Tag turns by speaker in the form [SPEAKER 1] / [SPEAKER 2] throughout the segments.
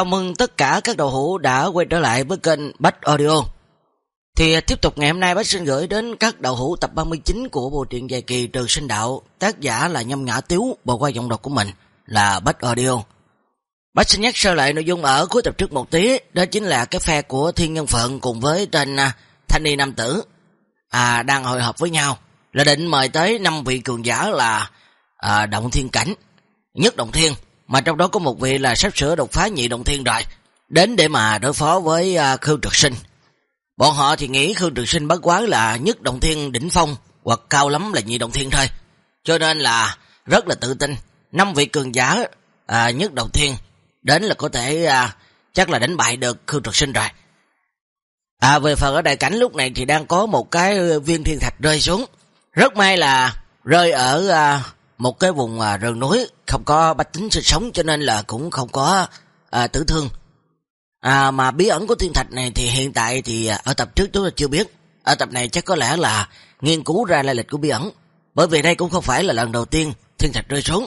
[SPEAKER 1] Chào mừng tất cả các đầu hữu đã quay trở lại với kênh Bách Audio. Thì tiếp tục ngày hôm nay Bách xin gửi đến các đầu hữu tập 39 của bộ truyện dài kỳ Trường Sinh Đạo, tác giả là Nhâm Ngã Tiếu, bộ qua giọng đọc của mình là Bách Audio. Bách xin nhắc sơ lại nội dung ở cuối tập trước một tí, đó chính là cái phe của Thiên Nhân Phận cùng với tên à, Thanh Ni Nam Tử à, đang hội hợp với nhau, là định mời tới năm vị cường giả là à, Động Thiên Cảnh, nhất Động Thiên, mà trong đó có một vị là sắp sửa đột phá nhị Động Thiên rồi, đến để mà đối phó với à, Khương Trực Sinh. Bọn họ thì nghĩ Khương Trực Sinh bất quá là nhất Động Thiên đỉnh phong, hoặc cao lắm là nhị Động Thiên thôi, cho nên là rất là tự tin, năm vị cường giả à, nhất Động Thiên đến là có thể à, chắc là đánh bại được Khương Trực Sinh rồi. À về phần ở đại cảnh lúc này thì đang có một cái viên thiên thạch rơi xuống. Rất may là rơi ở à, một cái vùng à, rừng núi, không có bách tính sinh sống cho nên là cũng không có à, tử thương. À mà bí ẩn của thiên thạch này thì hiện tại thì à, ở tập trước chúng ta chưa biết. Ở tập này chắc có lẽ là nghiên cứu ra lai lịch của bí ẩn. Bởi vì đây cũng không phải là lần đầu tiên thiên thạch rơi xuống.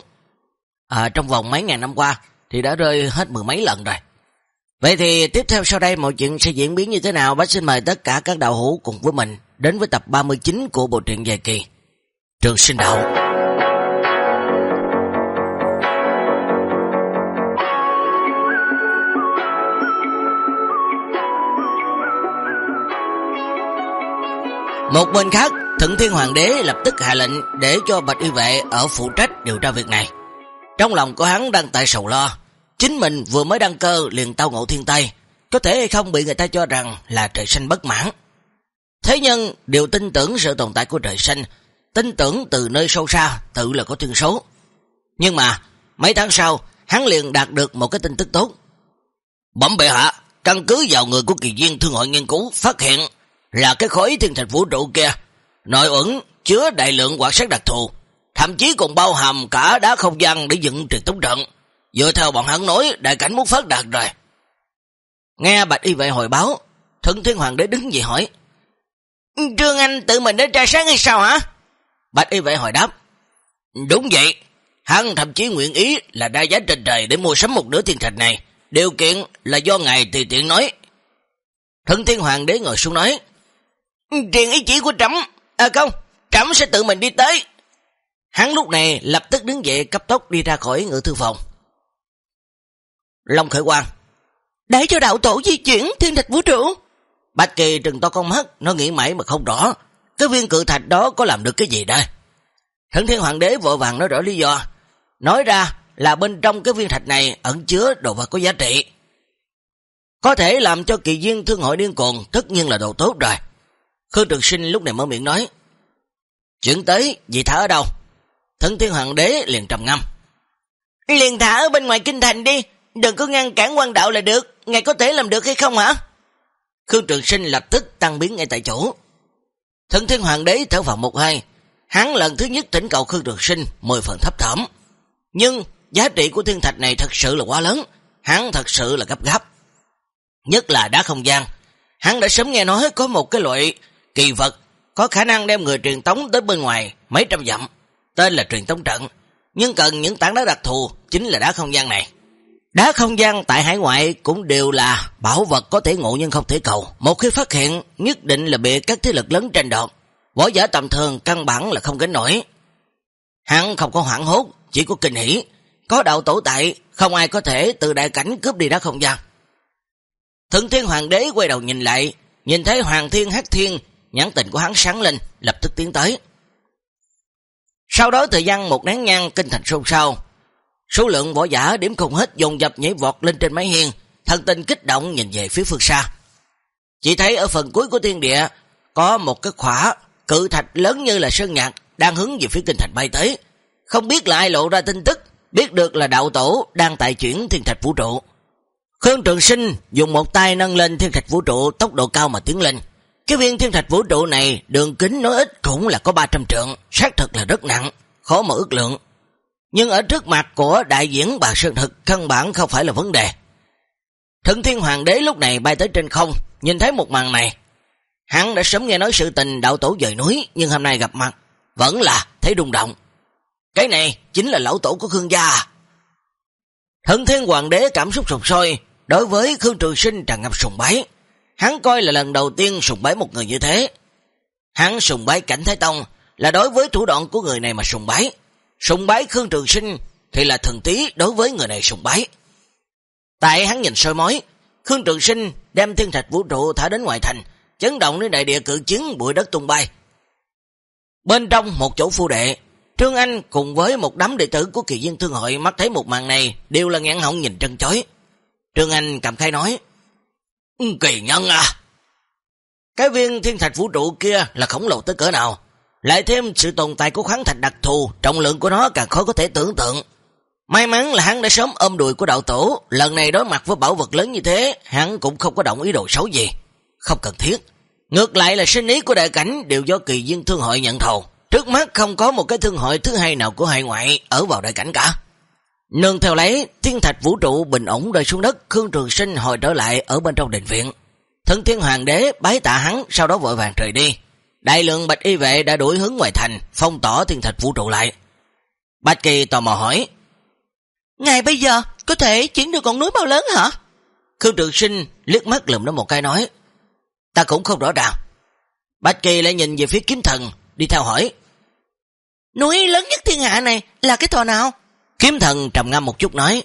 [SPEAKER 1] À, trong vòng mấy ngàn năm qua thì đã rơi hết mười mấy lần rồi. Vậy thì tiếp theo sau đây mọi chuyện sẽ diễn biến như thế nào? Bác xin mời tất cả các đạo hữu cùng với mình đến với tập 39 của bộ truyện dài kỳ Trường Sinh Đạo. Một bên khác, Thượng Thiên Hoàng đế lập tức hạ lệnh để cho Bạch Y Vệ ở phụ trách điều tra việc này. Trong lòng của hắn đang tại sầu lo, chính mình vừa mới đăng cơ liền tao ngộ thiên tai, có thể hay không bị người ta cho rằng là trời xanh bất mãn. Thế nhưng, điều tin tưởng sự tồn tại của trời xanh, tin tưởng từ nơi sâu xa tự là có thiên số. Nhưng mà, mấy tháng sau, hắn liền đạt được một cái tin tức tốt. Bẩm bệ hạ, căn cứ vào người của kỳ viên thương hội nghiên cứu phát hiện là cái khối thiên thạch vũ trụ kia, nội ẩn chứa đại lượng quạt sát đặc thù, thậm chí còn bao hàm cả đá không gian để dựng truyền tống trận. Dựa theo bọn hắn nói, đại cảnh muốn phát đạt rồi. Nghe Bạch Y vệ hồi báo, thân Thiên Hoàng đế đứng dậy hỏi. Trương Anh tự mình đến tra sáng hay sao hả? Bạch Y vệ hồi đáp. Đúng vậy, hắn thậm chí nguyện ý là đa giá trên trời để mua sắm một nửa thiên thạch này. Điều kiện là do ngài tùy tiện nói. Thân Thiên Hoàng đế ngồi xuống nói. Truyền ý chỉ của trẫm À không, trẫm sẽ tự mình đi tới. Hắn lúc này lập tức đứng dậy cấp tốc đi ra khỏi ngự thư phòng. Long khởi quang Để cho đạo tổ di chuyển thiên thạch vũ trụ. Bạch Kỳ trừng to con mắt, nó nghĩ mãi mà không rõ. Cái viên cự thạch đó có làm được cái gì đây? Thần thiên hoàng đế vội vàng nói rõ lý do. Nói ra là bên trong cái viên thạch này ẩn chứa đồ vật có giá trị. Có thể làm cho kỳ viên thương hội điên cuồng, tất nhiên là đồ tốt rồi. Khương Trường Sinh lúc này mở miệng nói. Chuyển tới, gì thả ở đâu? Thần thiên hoàng đế liền trầm ngâm. Liền thả ở bên ngoài kinh thành đi, đừng có ngăn cản quan đạo là được, ngài có thể làm được hay không hả? Khương Trường Sinh lập tức tăng biến ngay tại chỗ. Thần thiên hoàng đế thở vào một hai, hắn lần thứ nhất thỉnh cầu Khương Trường Sinh 10 phần thấp thẩm. Nhưng giá trị của thiên thạch này thật sự là quá lớn, hắn thật sự là gấp gáp. Nhất là đá không gian, hắn đã sớm nghe nói có một cái loại kỳ vật có khả năng đem người truyền tống tới bên ngoài mấy trăm dặm, tên là truyền tống trận, nhưng cần những tảng đá đặc thù chính là đá không gian này. Đá không gian tại hải ngoại cũng đều là bảo vật có thể ngộ nhưng không thể cầu. Một khi phát hiện, nhất định là bị các thế lực lớn tranh đoạt. Võ giả tầm thường căn bản là không gánh nổi. Hắn không có hoảng hốt, chỉ có kinh hỉ. Có đạo tổ tại, không ai có thể từ đại cảnh cướp đi đá không gian. Thượng thiên hoàng đế quay đầu nhìn lại, nhìn thấy hoàng thiên hát thiên, nhắn tình của hắn sáng lên, lập tức tiến tới. Sau đó thời gian một nén nhang kinh thành sâu sao, số lượng võ giả điểm không hết dồn dập nhảy vọt lên trên máy hiên, thân tình kích động nhìn về phía phương xa. Chỉ thấy ở phần cuối của thiên địa có một cái khỏa cự thạch lớn như là sơn nhạc đang hướng về phía kinh thành bay tới. Không biết là ai lộ ra tin tức, biết được là đạo tổ đang tại chuyển thiên thạch vũ trụ. Khương Trường Sinh dùng một tay nâng lên thiên thạch vũ trụ tốc độ cao mà tiến lên. Cái viên thiên thạch vũ trụ này đường kính nói ít cũng là có 300 trượng, xác thực là rất nặng, khó mà ước lượng. Nhưng ở trước mặt của đại diễn bà Sơn Thực căn bản không phải là vấn đề. Thượng thiên hoàng đế lúc này bay tới trên không, nhìn thấy một màn này. Hắn đã sớm nghe nói sự tình đạo tổ dời núi, nhưng hôm nay gặp mặt, vẫn là thấy rung động. Cái này chính là lão tổ của Khương gia. Thượng thiên hoàng đế cảm xúc sụp sôi, đối với Khương Trường Sinh tràn ngập sùng bái. Hắn coi là lần đầu tiên sùng bái một người như thế. Hắn sùng bái Cảnh Thái Tông là đối với thủ đoạn của người này mà sùng bái. Sùng bái Khương Trường Sinh thì là thần tí đối với người này sùng bái. Tại hắn nhìn soi mối, Khương Trường Sinh đem thiên thạch vũ trụ thả đến ngoài thành, chấn động đến đại địa cự chứng bụi đất tung bay. Bên trong một chỗ phu đệ, Trương Anh cùng với một đám đệ tử của kỳ viên thương hội mắt thấy một màn này đều là ngạn họng nhìn trân chối. Trương Anh cầm khai nói, Kỳ nhân à! Cái viên thiên thạch vũ trụ kia là khổng lồ tới cỡ nào? Lại thêm sự tồn tại của khoáng thạch đặc thù, trọng lượng của nó càng khó có thể tưởng tượng. May mắn là hắn đã sớm ôm đùi của đạo tổ, lần này đối mặt với bảo vật lớn như thế, hắn cũng không có động ý đồ xấu gì. Không cần thiết. Ngược lại là sinh ý của đại cảnh đều do kỳ viên thương hội nhận thầu. Trước mắt không có một cái thương hội thứ hai nào của hai ngoại ở vào đại cảnh cả. Nương theo lấy, thiên thạch vũ trụ bình ổn rơi xuống đất, Khương Trường Sinh hồi trở lại ở bên trong đình viện. Thân thiên hoàng đế bái tạ hắn, sau đó vội vàng trời đi. Đại lượng bạch y vệ đã đuổi hướng ngoài thành, phong tỏ thiên thạch vũ trụ lại. Bạch Kỳ tò mò hỏi, Ngày bây giờ có thể chuyển được con núi bao lớn hả? Khương Trường Sinh liếc mắt lùm nó một cái nói, Ta cũng không rõ ràng. Bạch Kỳ lại nhìn về phía kiếm thần, đi theo hỏi, Núi lớn nhất thiên hạ này là cái tòa nào? Kiếm thần trầm ngâm một chút nói,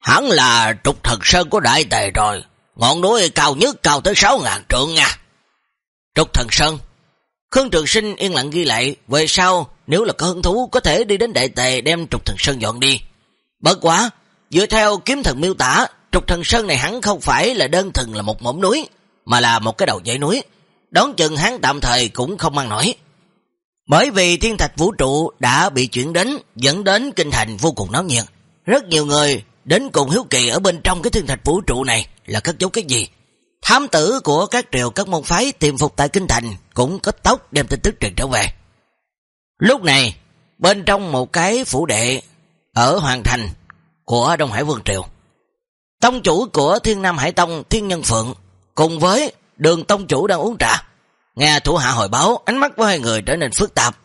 [SPEAKER 1] Hẳn là trục thần sơn của đại tề rồi, ngọn núi cao nhất cao tới 6.000 trượng nha. Trục thần sơn. Khương Trường Sinh yên lặng ghi lại, về sau nếu là có hứng thú có thể đi đến đại tề đem trục thần sơn dọn đi. Bất quá, dựa theo kiếm thần miêu tả, trục thần sơn này hắn không phải là đơn thuần là một mỏm núi, mà là một cái đầu dãy núi. Đón chừng hắn tạm thời cũng không mang nổi. Bởi vì thiên thạch vũ trụ đã bị chuyển đến, dẫn đến kinh thành vô cùng náo nhiệt. Rất nhiều người đến cùng hiếu kỳ ở bên trong cái thiên thạch vũ trụ này là cất dấu cái gì. Thám tử của các triều các môn phái tìm phục tại kinh thành cũng cấp tốc đem tin tức truyền trở về. Lúc này, bên trong một cái phủ đệ ở Hoàng Thành của Đông Hải Vương Triều, tông chủ của Thiên Nam Hải Tông Thiên Nhân Phượng cùng với đường tông chủ đang uống trà. Nghe thủ hạ hồi báo, ánh mắt của hai người trở nên phức tạp.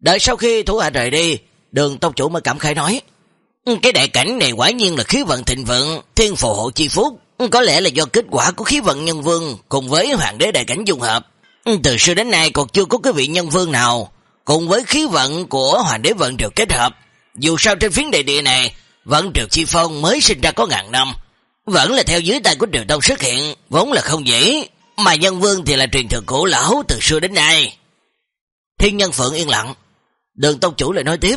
[SPEAKER 1] Đợi sau khi thủ hạ rời đi, đường tông chủ mới cảm khái nói, ừ, cái đại cảnh này quả nhiên là khí vận thịnh vượng, thiên phù hộ chi phúc, ừ, có lẽ là do kết quả của khí vận nhân vương cùng với hoàng đế đại cảnh dung hợp. Ừ, từ xưa đến nay còn chưa có cái vị nhân vương nào cùng với khí vận của hoàng đế vận được kết hợp. Dù sao trên phiến đại địa này, vận triều chi phong mới sinh ra có ngàn năm, vẫn là theo dưới tay của triều tông xuất hiện, vốn là không dễ, mà nhân vương thì là truyền thừa cổ lão từ xưa đến nay. Thiên nhân phượng yên lặng, đường tông chủ lại nói tiếp,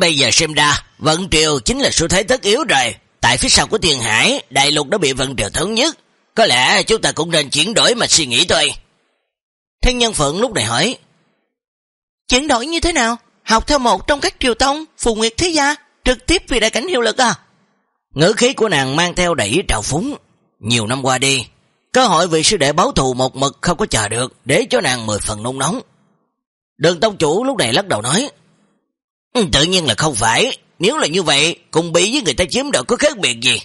[SPEAKER 1] bây giờ xem ra, vận triều chính là xu thế tất yếu rồi, tại phía sau của thiên hải, đại lục đã bị vận triều thống nhất, có lẽ chúng ta cũng nên chuyển đổi mà suy nghĩ thôi. Thiên nhân phượng lúc này hỏi, chuyển đổi như thế nào? Học theo một trong các triều tông, phù nguyệt thế gia, trực tiếp vì đại cảnh hiệu lực à? Ngữ khí của nàng mang theo đẩy trào phúng. Nhiều năm qua đi, cơ hội vị sư đệ báo thù một mực không có chờ được để cho nàng mười phần nôn nóng. Đường tông chủ lúc này lắc đầu nói, ừ, Tự nhiên là không phải, nếu là như vậy, cùng bị với người ta chiếm đoạt có khác biệt gì.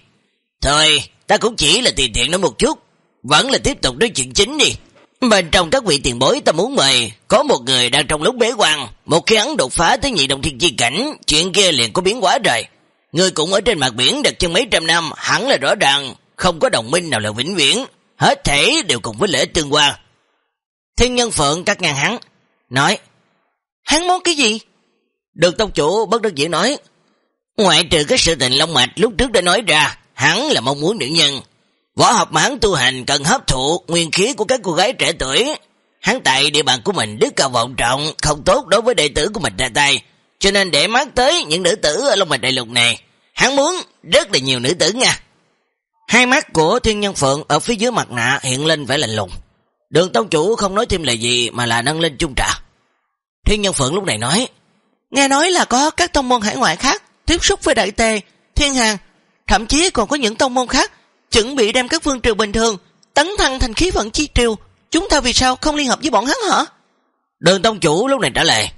[SPEAKER 1] Thôi, ta cũng chỉ là tiền thiện nó một chút, vẫn là tiếp tục nói chuyện chính đi. Bên trong các vị tiền bối ta muốn mời, có một người đang trong lúc bế quan, một khi hắn đột phá tới nhị động thiên chi cảnh, chuyện kia liền có biến quá rồi. Người cũng ở trên mặt biển đặt chân mấy trăm năm, hẳn là rõ ràng, không có đồng minh nào là vĩnh viễn, hết thể đều cùng với lễ tương quan. Thiên nhân phượng các ngàn hắn, nói, hắn muốn cái gì? Được tông chủ bất đắc dĩ nói, ngoại trừ cái sự tình long mạch lúc trước đã nói ra, hắn là mong muốn nữ nhân. Võ học mà hắn tu hành cần hấp thụ nguyên khí của các cô gái trẻ tuổi. Hắn tại địa bàn của mình đức cao vọng trọng, không tốt đối với đệ tử của mình ra tay, cho nên để mắt tới những nữ tử ở Long Mạch Đại Lục này, hắn muốn rất là nhiều nữ tử nha. Hai mắt của Thiên Nhân Phượng ở phía dưới mặt nạ hiện lên vẻ lạnh lùng. Đường Tông Chủ không nói thêm lời gì mà là nâng lên chung trà. Thiên Nhân Phượng lúc này nói, nghe nói là có các tông môn hải ngoại khác tiếp xúc với Đại Tề, Thiên Hàng, thậm chí còn có những tông môn khác chuẩn bị đem các phương triều bình thường tấn thăng thành khí vận chi triều. Chúng ta vì sao không liên hợp với bọn hắn hả? Đường Tông Chủ lúc này trả lời,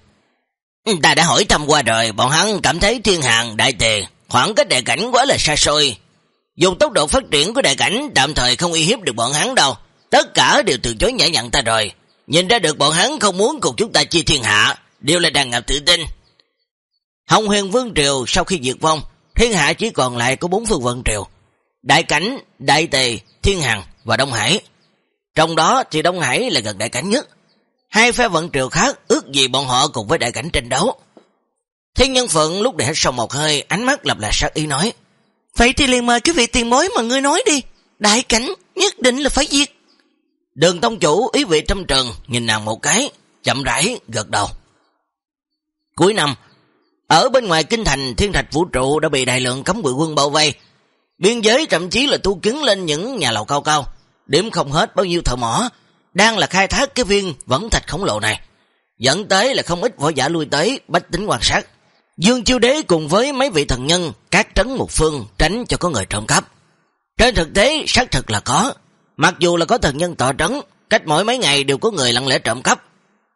[SPEAKER 1] Ta đã hỏi thăm qua rồi, bọn hắn cảm thấy thiên hàng đại tề, khoảng cách đại cảnh quá là xa xôi. Dùng tốc độ phát triển của đại cảnh tạm thời không uy hiếp được bọn hắn đâu. Tất cả đều từ chối nhã nhận ta rồi. Nhìn ra được bọn hắn không muốn cùng chúng ta chia thiên hạ, đều là đàn ngập tự tin. Hồng huyền vương triều sau khi diệt vong, thiên hạ chỉ còn lại có bốn phương vận triều. Đại Cảnh, Đại Tề, Thiên Hằng và Đông Hải. Trong đó thì Đông Hải là gần Đại Cảnh nhất. Hai phe vận triều khác ước gì bọn họ cùng với Đại Cảnh tranh đấu. Thiên nhân phận lúc để hết xong một hơi, ánh mắt lập lại sát ý nói. Vậy thì liền mời cái vị tiền bối mà ngươi nói đi. Đại Cảnh nhất định là phải giết. Đường tông chủ ý vị trăm trần nhìn nàng một cái, chậm rãi gật đầu. Cuối năm, ở bên ngoài kinh thành thiên thạch vũ trụ đã bị đại lượng cấm quỷ quân bao vây. Biên giới thậm chí là tu kiến lên những nhà lầu cao cao, điểm không hết bao nhiêu thợ mỏ, đang là khai thác cái viên vẫn thạch khổng lồ này. Dẫn tới là không ít võ giả lui tới, bách tính quan sát. Dương Chiêu Đế cùng với mấy vị thần nhân các trấn một phương tránh cho có người trộm cắp. Trên thực tế, xác thực là có. Mặc dù là có thần nhân tọa trấn, cách mỗi mấy ngày đều có người lặng lẽ trộm cắp.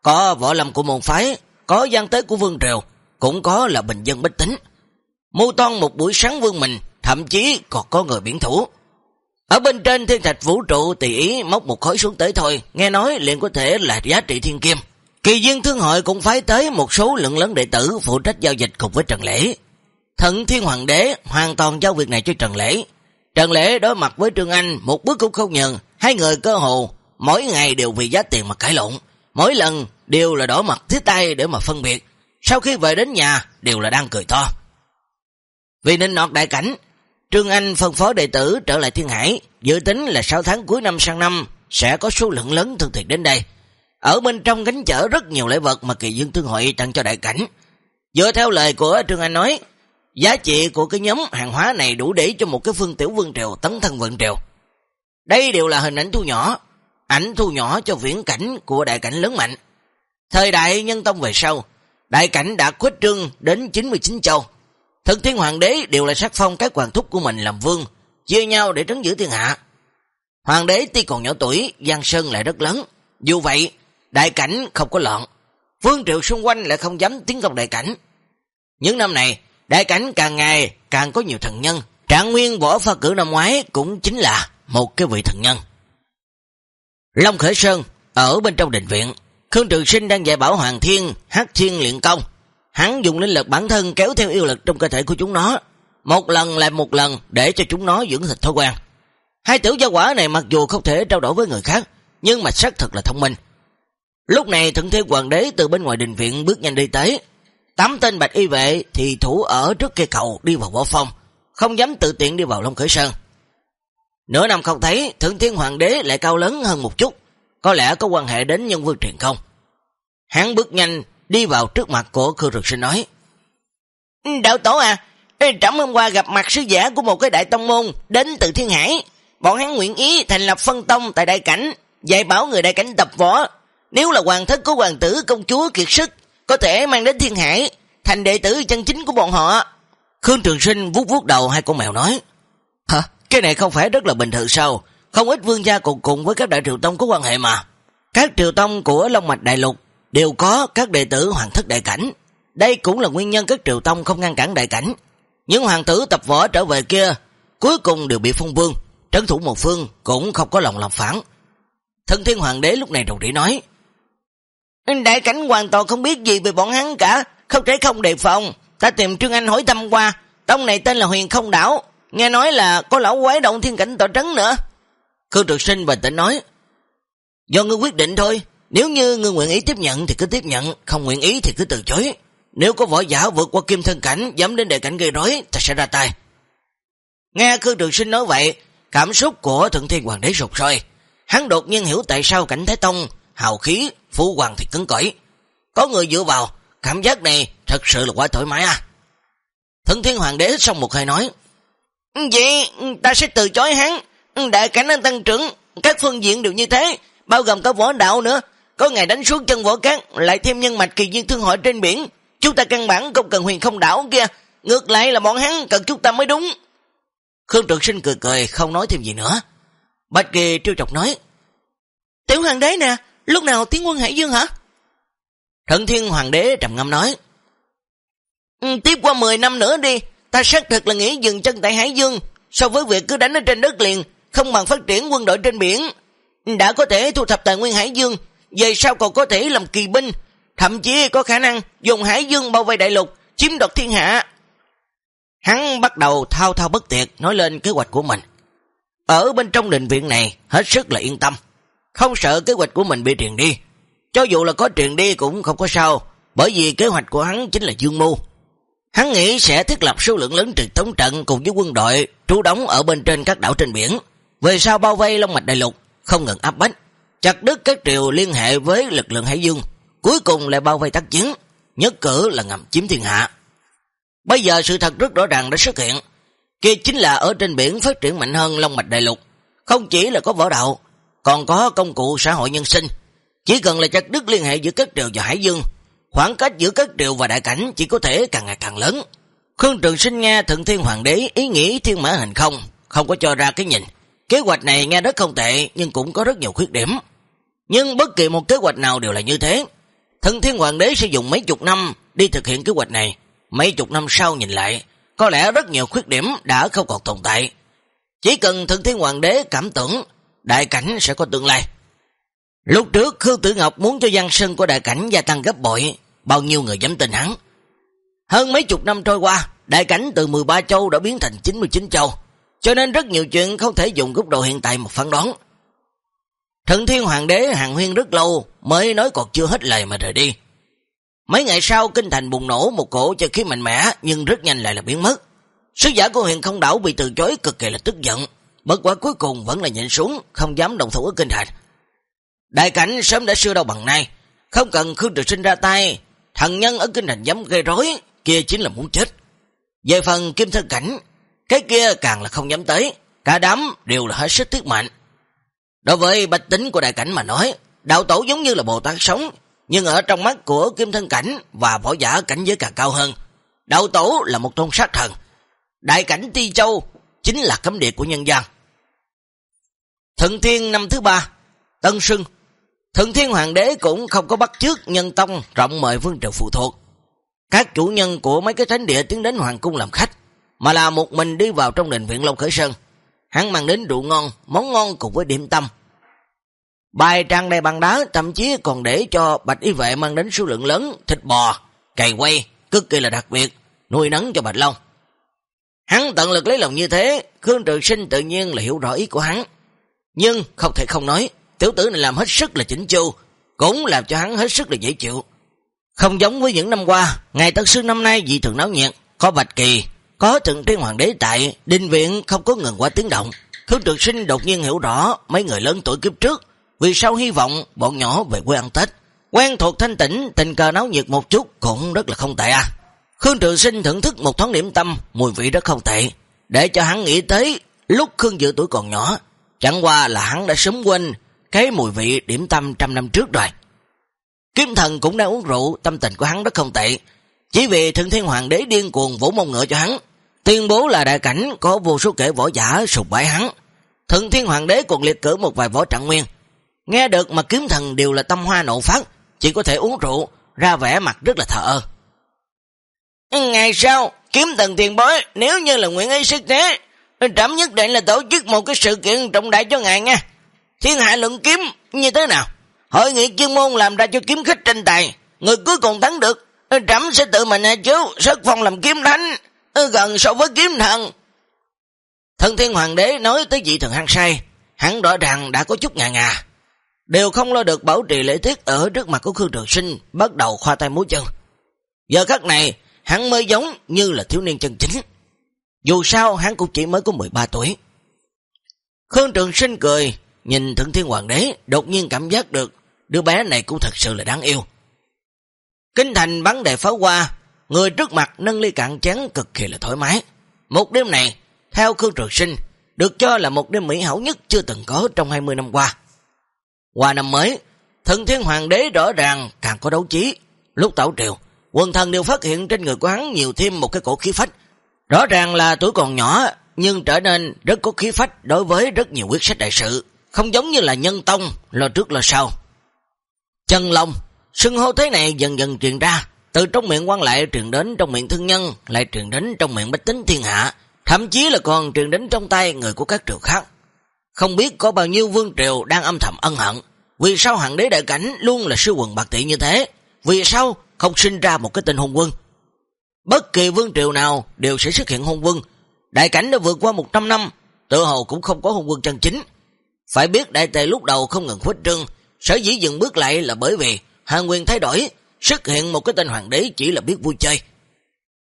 [SPEAKER 1] Có võ lâm của môn phái, có gian tế của vương triều, cũng có là bình dân bích tính. Mưu toan một buổi sáng vương mình, thậm chí còn có người biển thủ. Ở bên trên thiên thạch vũ trụ tùy ý móc một khối xuống tới thôi, nghe nói liền có thể là giá trị thiên kim. Kỳ duyên thương hội cũng phái tới một số lượng lớn đệ tử phụ trách giao dịch cùng với Trần Lễ. Thận thiên hoàng đế hoàn toàn giao việc này cho Trần Lễ. Trần Lễ đối mặt với Trương Anh một bước cũng không nhận, hai người cơ hồ mỗi ngày đều vì giá tiền mà cãi lộn. Mỗi lần đều là đỏ mặt thiết tay để mà phân biệt. Sau khi về đến nhà đều là đang cười to. Vì nên nọt đại cảnh, Trương Anh phân phó đệ tử trở lại Thiên Hải, dự tính là 6 tháng cuối năm sang năm sẽ có số lượng lớn thương thiệt đến đây. Ở bên trong gánh chở rất nhiều lễ vật mà kỳ dương thương hội tặng cho đại cảnh. Dựa theo lời của Trương Anh nói, giá trị của cái nhóm hàng hóa này đủ để cho một cái phương tiểu vương triều tấn thân vận triều. Đây đều là hình ảnh thu nhỏ, ảnh thu nhỏ cho viễn cảnh của đại cảnh lớn mạnh. Thời đại nhân tông về sau, đại cảnh đã khuếch trương đến 99 châu. Thực thiên hoàng đế đều là sắc phong các hoàng thúc của mình làm vương, chia nhau để trấn giữ thiên hạ. Hoàng đế tuy còn nhỏ tuổi, Giang Sơn lại rất lớn. Dù vậy, đại cảnh không có loạn. Vương triệu xung quanh lại không dám tiến công đại cảnh. Những năm này, đại cảnh càng ngày càng có nhiều thần nhân. Trạng nguyên võ pha cử năm ngoái cũng chính là một cái vị thần nhân. Long Khởi Sơn, ở bên trong đình viện, Khương Trường Sinh đang dạy bảo Hoàng Thiên, hát thiên luyện công. Hắn dùng linh lực bản thân kéo theo yêu lực trong cơ thể của chúng nó, một lần lại một lần để cho chúng nó dưỡng thịt thói quen. Hai tiểu gia quả này mặc dù không thể trao đổi với người khác, nhưng mà xác thật là thông minh. Lúc này thượng thế hoàng đế từ bên ngoài đình viện bước nhanh đi tới. Tám tên bạch y vệ thì thủ ở trước cây cầu đi vào võ phong, không dám tự tiện đi vào Long Khởi Sơn. Nửa năm không thấy, thượng thiên hoàng đế lại cao lớn hơn một chút, có lẽ có quan hệ đến nhân vương truyền không. Hắn bước nhanh đi vào trước mặt của Khương Rực Sinh nói. Ừ, đạo tổ à, trẫm hôm qua gặp mặt sứ giả của một cái đại tông môn đến từ Thiên Hải. Bọn hắn nguyện ý thành lập phân tông tại đại cảnh, dạy bảo người đại cảnh tập võ. Nếu là hoàng thất của hoàng tử công chúa kiệt sức, có thể mang đến Thiên Hải, thành đệ tử chân chính của bọn họ. Khương Trường Sinh vuốt vuốt đầu hai con mèo nói. Hả? Cái này không phải rất là bình thường sao? Không ít vương gia cùng cùng với các đại triều tông có quan hệ mà. Các triều tông của Long Mạch Đại Lục đều có các đệ tử hoàng thất đại cảnh. Đây cũng là nguyên nhân các triều tông không ngăn cản đại cảnh. Những hoàng tử tập võ trở về kia, cuối cùng đều bị phong vương, trấn thủ một phương cũng không có lòng làm phản. Thân thiên hoàng đế lúc này đầu đi nói, Đại cảnh hoàn toàn không biết gì về bọn hắn cả, không thể không đề phòng. Ta tìm Trương Anh hỏi thăm qua, tông này tên là Huyền Không Đảo, nghe nói là có lão quái động thiên cảnh tòa trấn nữa. Khương Trực Sinh bình tĩnh nói, Do ngươi quyết định thôi, nếu như ngươi nguyện ý tiếp nhận thì cứ tiếp nhận, không nguyện ý thì cứ từ chối. Nếu có võ giả vượt qua kim thân cảnh, dám đến đề cảnh gây rối, ta sẽ ra tay. Nghe Khương Trường Sinh nói vậy, cảm xúc của Thượng Thiên Hoàng đế sụt sôi. Hắn đột nhiên hiểu tại sao cảnh Thái Tông, hào khí, phu hoàng thì cứng cỏi. Có người dựa vào, cảm giác này thật sự là quá thoải mái à. Thượng Thiên Hoàng đế xong một hơi nói, Vậy ta sẽ từ chối hắn, đại cảnh đang tăng trưởng, các phương diện đều như thế, bao gồm có võ đạo nữa, có ngày đánh xuống chân võ cát, lại thêm nhân mạch kỳ duyên thương hội trên biển. Chúng ta căn bản không cần huyền không đảo kia. Ngược lại là bọn hắn cần chúng ta mới đúng. Khương Trực Sinh cười cười, không nói thêm gì nữa. Bạch Kỳ trêu chọc nói. Tiểu hoàng đế nè, lúc nào tiến quân Hải Dương hả? Thận thiên hoàng đế trầm ngâm nói. Ừ, tiếp qua 10 năm nữa đi, ta xác thực là nghĩ dừng chân tại Hải Dương, so với việc cứ đánh ở trên đất liền, không bằng phát triển quân đội trên biển. Đã có thể thu thập tài nguyên Hải Dương, về sau còn có thể làm kỳ binh, thậm chí có khả năng dùng Hải Dương bao vây đại lục, chiếm đoạt thiên hạ. Hắn bắt đầu thao thao bất tiệt nói lên kế hoạch của mình. Ở bên trong định viện này hết sức là yên tâm, không sợ kế hoạch của mình bị truyền đi. Cho dù là có truyền đi cũng không có sao, bởi vì kế hoạch của hắn chính là dương mưu. Hắn nghĩ sẽ thiết lập số lượng lớn trực thống trận cùng với quân đội trú đóng ở bên trên các đảo trên biển. Về sau bao vây Long Mạch Đại Lục, không ngừng áp bách, chặt đứt các triều liên hệ với lực lượng Hải Dương, cuối cùng lại bao vây tác chiến, nhất cử là ngầm chiếm thiên hạ. Bây giờ sự thật rất rõ ràng đã xuất hiện, kia chính là ở trên biển phát triển mạnh hơn Long Mạch Đại Lục, không chỉ là có võ đạo, còn có công cụ xã hội nhân sinh, chỉ cần là chặt đứt liên hệ giữa các triều và Hải Dương, khoảng cách giữa các triều và đại cảnh chỉ có thể càng ngày càng lớn. Khương Trường Sinh nghe Thượng Thiên Hoàng đế ý nghĩ thiên mã hình không, không có cho ra cái nhìn. Kế hoạch này nghe rất không tệ nhưng cũng có rất nhiều khuyết điểm. Nhưng bất kỳ một kế hoạch nào đều là như thế. Thượng Thiên Hoàng đế sử dụng mấy chục năm đi thực hiện kế hoạch này. Mấy chục năm sau nhìn lại, có lẽ rất nhiều khuyết điểm đã không còn tồn tại. Chỉ cần Thượng Thiên Hoàng đế cảm tưởng đại cảnh sẽ có tương lai. Lúc trước Khương Tử Ngọc muốn cho văn sân của đại cảnh gia tăng gấp bội, bao nhiêu người dám tin hắn. Hơn mấy chục năm trôi qua, đại cảnh từ 13 châu đã biến thành 99 châu, cho nên rất nhiều chuyện không thể dùng góc độ hiện tại một phán đoán. Thần Thiên Hoàng đế hàng huyên rất lâu mới nói còn chưa hết lời mà rời đi. Mấy ngày sau kinh thành bùng nổ một cổ cho khí mạnh mẽ nhưng rất nhanh lại là biến mất. Sứ giả của huyền không đảo bị từ chối cực kỳ là tức giận, bất quá cuối cùng vẫn là nhịn xuống, không dám đồng thủ ở kinh thành. Đại cảnh sớm đã xưa đâu bằng nay, không cần Khương Trực Sinh ra tay, thần nhân ở kinh thành dám gây rối, kia chính là muốn chết. Về phần kim thân cảnh, cái kia càng là không dám tới, cả đám đều là hết sức thiết mạnh. Đối với bạch tính của đại cảnh mà nói, đạo tổ giống như là Bồ Tát sống, nhưng ở trong mắt của kim thân cảnh và võ giả cảnh giới càng cao hơn. Đạo tổ là một tôn sát thần, đại cảnh Ti Châu chính là cấm địa của nhân gian thần Thiên năm thứ ba, Tân Sưng Thượng Thiên Hoàng đế cũng không có bắt trước nhân tông rộng mời vương triều phụ thuộc. Các chủ nhân của mấy cái thánh địa tiến đến Hoàng cung làm khách, mà là một mình đi vào trong đình viện Long Khởi Sơn. Hắn mang đến rượu ngon, món ngon cùng với điểm tâm. Bài trang đầy bằng đá, thậm chí còn để cho bạch y vệ mang đến số lượng lớn thịt bò, cày quay, cực kỳ là đặc biệt, nuôi nấng cho bạch long. Hắn tận lực lấy lòng như thế, Khương Trường Sinh tự nhiên là hiểu rõ ý của hắn. Nhưng không thể không nói, tiểu tử này làm hết sức là chỉnh chu, cũng làm cho hắn hết sức là dễ chịu. Không giống với những năm qua, ngày Tân sư năm nay dị thường náo nhiệt, có Bạch Kỳ, có Thượng Thiên Hoàng đế tại, đinh viện không có ngừng qua tiếng động. Khương Trường Sinh đột nhiên hiểu rõ mấy người lớn tuổi kiếp trước, vì sao hy vọng bọn nhỏ về quê ăn Tết. Quen thuộc thanh tĩnh, tình cờ náo nhiệt một chút cũng rất là không tệ à. Khương Trường Sinh thưởng thức một thoáng điểm tâm, mùi vị rất không tệ, để cho hắn nghĩ tới lúc Khương Dự tuổi còn nhỏ, chẳng qua là hắn đã sớm quên cái mùi vị điểm tâm trăm năm trước rồi. Kiếm thần cũng đang uống rượu, tâm tình của hắn rất không tệ. Chỉ vì thượng thiên hoàng đế điên cuồng vỗ mông ngựa cho hắn, tuyên bố là đại cảnh có vô số kẻ võ giả sụp bãi hắn. Thượng thiên hoàng đế còn liệt cử một vài võ trạng nguyên. Nghe được mà kiếm thần đều là tâm hoa nộ phát, chỉ có thể uống rượu, ra vẻ mặt rất là thợ. Ngày sau, kiếm thần tiền bối, nếu như là nguyện ý sức thế, trẫm nhất định là tổ chức một cái sự kiện trọng đại cho ngài nha thiên hạ luận kiếm như thế nào? Hội nghị chuyên môn làm ra cho kiếm khách tranh tài, người cuối cùng thắng được, trẫm sẽ tự mình hạ chiếu, xuất phong làm kiếm thánh, gần so với kiếm thần. Thần thiên hoàng đế nói tới vị thần hăng say, hắn rõ ràng đã có chút ngà ngà, đều không lo được bảo trì lễ tiết ở trước mặt của Khương Trường Sinh, bắt đầu khoa tay múa chân. Giờ khắc này, hắn mới giống như là thiếu niên chân chính. Dù sao, hắn cũng chỉ mới có 13 tuổi. Khương Trường Sinh cười, nhìn Thượng Thiên Hoàng đế, đột nhiên cảm giác được đứa bé này cũng thật sự là đáng yêu. Kinh thành bắn đề pháo qua, người trước mặt nâng ly cạn chén cực kỳ là thoải mái. Một đêm này, theo Khương Trường Sinh, được cho là một đêm mỹ hảo nhất chưa từng có trong 20 năm qua. Qua năm mới, Thần Thiên Hoàng đế rõ ràng càng có đấu trí. Lúc tẩu triều, quần thần đều phát hiện trên người của hắn nhiều thêm một cái cổ khí phách. Rõ ràng là tuổi còn nhỏ, nhưng trở nên rất có khí phách đối với rất nhiều quyết sách đại sự không giống như là nhân tông, lo trước lo sau. Chân Long, sưng hô thế này dần dần truyền ra, từ trong miệng quan lại truyền đến trong miệng thương nhân, lại truyền đến trong miệng bách tính thiên hạ, thậm chí là còn truyền đến trong tay người của các triều khác. Không biết có bao nhiêu vương triều đang âm thầm ân hận, vì sao hạng đế đại cảnh luôn là sư quần bạc tỷ như thế, vì sao không sinh ra một cái tên hôn quân. Bất kỳ vương triều nào đều sẽ xuất hiện hôn quân, đại cảnh đã vượt qua 100 năm, tự hồ cũng không có hôn quân chân chính. Phải biết đại tề lúc đầu không ngừng khuếch trương, sở dĩ dừng bước lại là bởi vì Hà Nguyên thay đổi, xuất hiện một cái tên hoàng đế chỉ là biết vui chơi.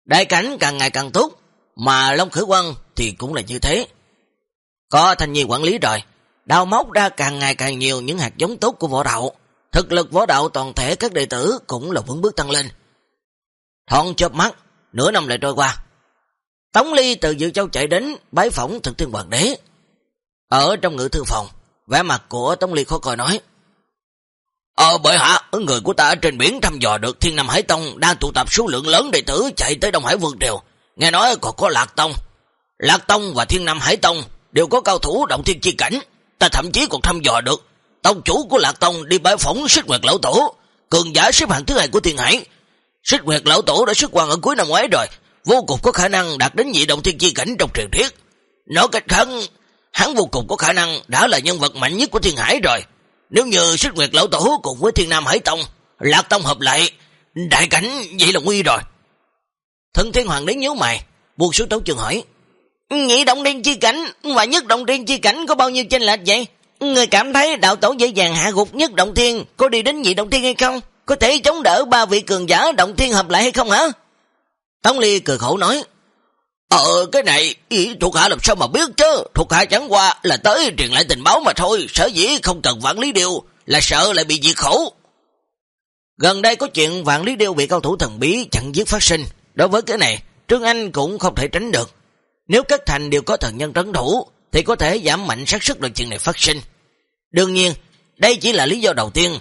[SPEAKER 1] Đại cảnh càng ngày càng tốt, mà Long Khởi Quân thì cũng là như thế. Có thành nhi quản lý rồi, đào móc ra càng ngày càng nhiều những hạt giống tốt của võ đạo. Thực lực võ đạo toàn thể các đệ tử cũng là vững bước tăng lên. Thọn chớp mắt, nửa năm lại trôi qua. Tống Ly từ Dự Châu chạy đến bái phỏng thực thiên hoàng đế. Ở trong ngự thư phòng, vẻ mặt của Tống Ly khó coi nói. Ờ bởi hạ, người của ta ở trên biển thăm dò được Thiên Nam Hải Tông đang tụ tập số lượng lớn đệ tử chạy tới Đông Hải Vương Triều. Nghe nói còn có Lạc Tông. Lạc Tông và Thiên Nam Hải Tông đều có cao thủ động thiên chi cảnh. Ta thậm chí còn thăm dò được. Tông chủ của Lạc Tông đi bái phỏng sức Nguyệt Lão Tổ, cường giả xếp hạng thứ hai của Thiên Hải. Sức Nguyệt Lão Tổ đã xuất quan ở cuối năm ngoái rồi, vô cùng có khả năng đạt đến nhị động thiên chi cảnh trong truyền thuyết. Nói cách khác, hắn vô cùng có khả năng đã là nhân vật mạnh nhất của Thiên Hải rồi. Nếu như sức Nguyệt Lão Tổ cùng với Thiên Nam Hải Tông, Lạc Tông hợp lại, đại cảnh vậy là nguy rồi. Thần Thiên Hoàng đến nhớ mày, buông xuống đấu trường hỏi. Nhị động thiên chi cảnh và nhất động thiên chi cảnh có bao nhiêu chênh lệch vậy? Người cảm thấy đạo tổ dễ dàng hạ gục nhất động thiên có đi đến nhị động thiên hay không? Có thể chống đỡ ba vị cường giả động thiên hợp lại hay không hả? Tống Ly cười khổ nói. Ờ cái này ý thuộc hạ làm sao mà biết chứ Thuộc hạ chẳng qua là tới truyền lại tình báo mà thôi, Sở dĩ không cần vạn lý điều, Là sợ lại bị diệt khổ Gần đây có chuyện vạn lý điều bị cao thủ thần bí chặn giết phát sinh Đối với cái này, Trương Anh cũng không thể tránh được Nếu các thành đều có thần nhân trấn thủ, Thì có thể giảm mạnh xác sức được chuyện này phát sinh Đương nhiên, Đây chỉ là lý do đầu tiên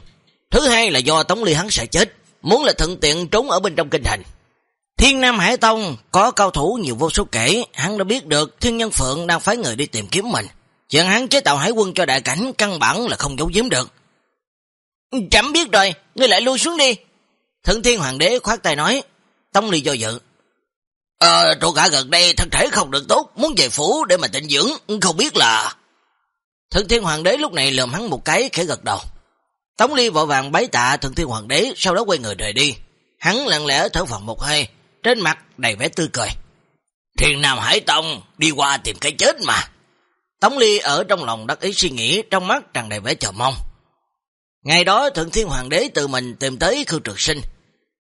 [SPEAKER 1] Thứ hai là do Tống Ly hắn sẽ chết Muốn là thuận tiện trốn ở bên trong kinh thành Thiên Nam Hải Tông có cao thủ nhiều vô số kể, hắn đã biết được Thiên Nhân Phượng đang phái người đi tìm kiếm mình. Chuyện hắn chế tạo hải quân cho đại cảnh căn bản là không giấu giếm được. Chẳng biết rồi, ngươi lại lui xuống đi. Thượng Thiên Hoàng đế khoát tay nói, tống Ly do dự. Ờ, trụ cả gần đây thân thể không được tốt, muốn về phủ để mà tịnh dưỡng, không biết là... Thượng Thiên Hoàng đế lúc này lườm hắn một cái khẽ gật đầu. Tống Ly vội vàng bái tạ Thượng Thiên Hoàng đế, sau đó quay người rời đi. Hắn lặng lẽ thở phào một hơi, trên mặt đầy vẻ tươi cười. Thiên Nam Hải Tông đi qua tìm cái chết mà. Tống Ly ở trong lòng đắc ý suy nghĩ, trong mắt tràn đầy vẻ chờ mong. Ngày đó Thượng Thiên Hoàng đế tự mình tìm tới Khương Trường Sinh.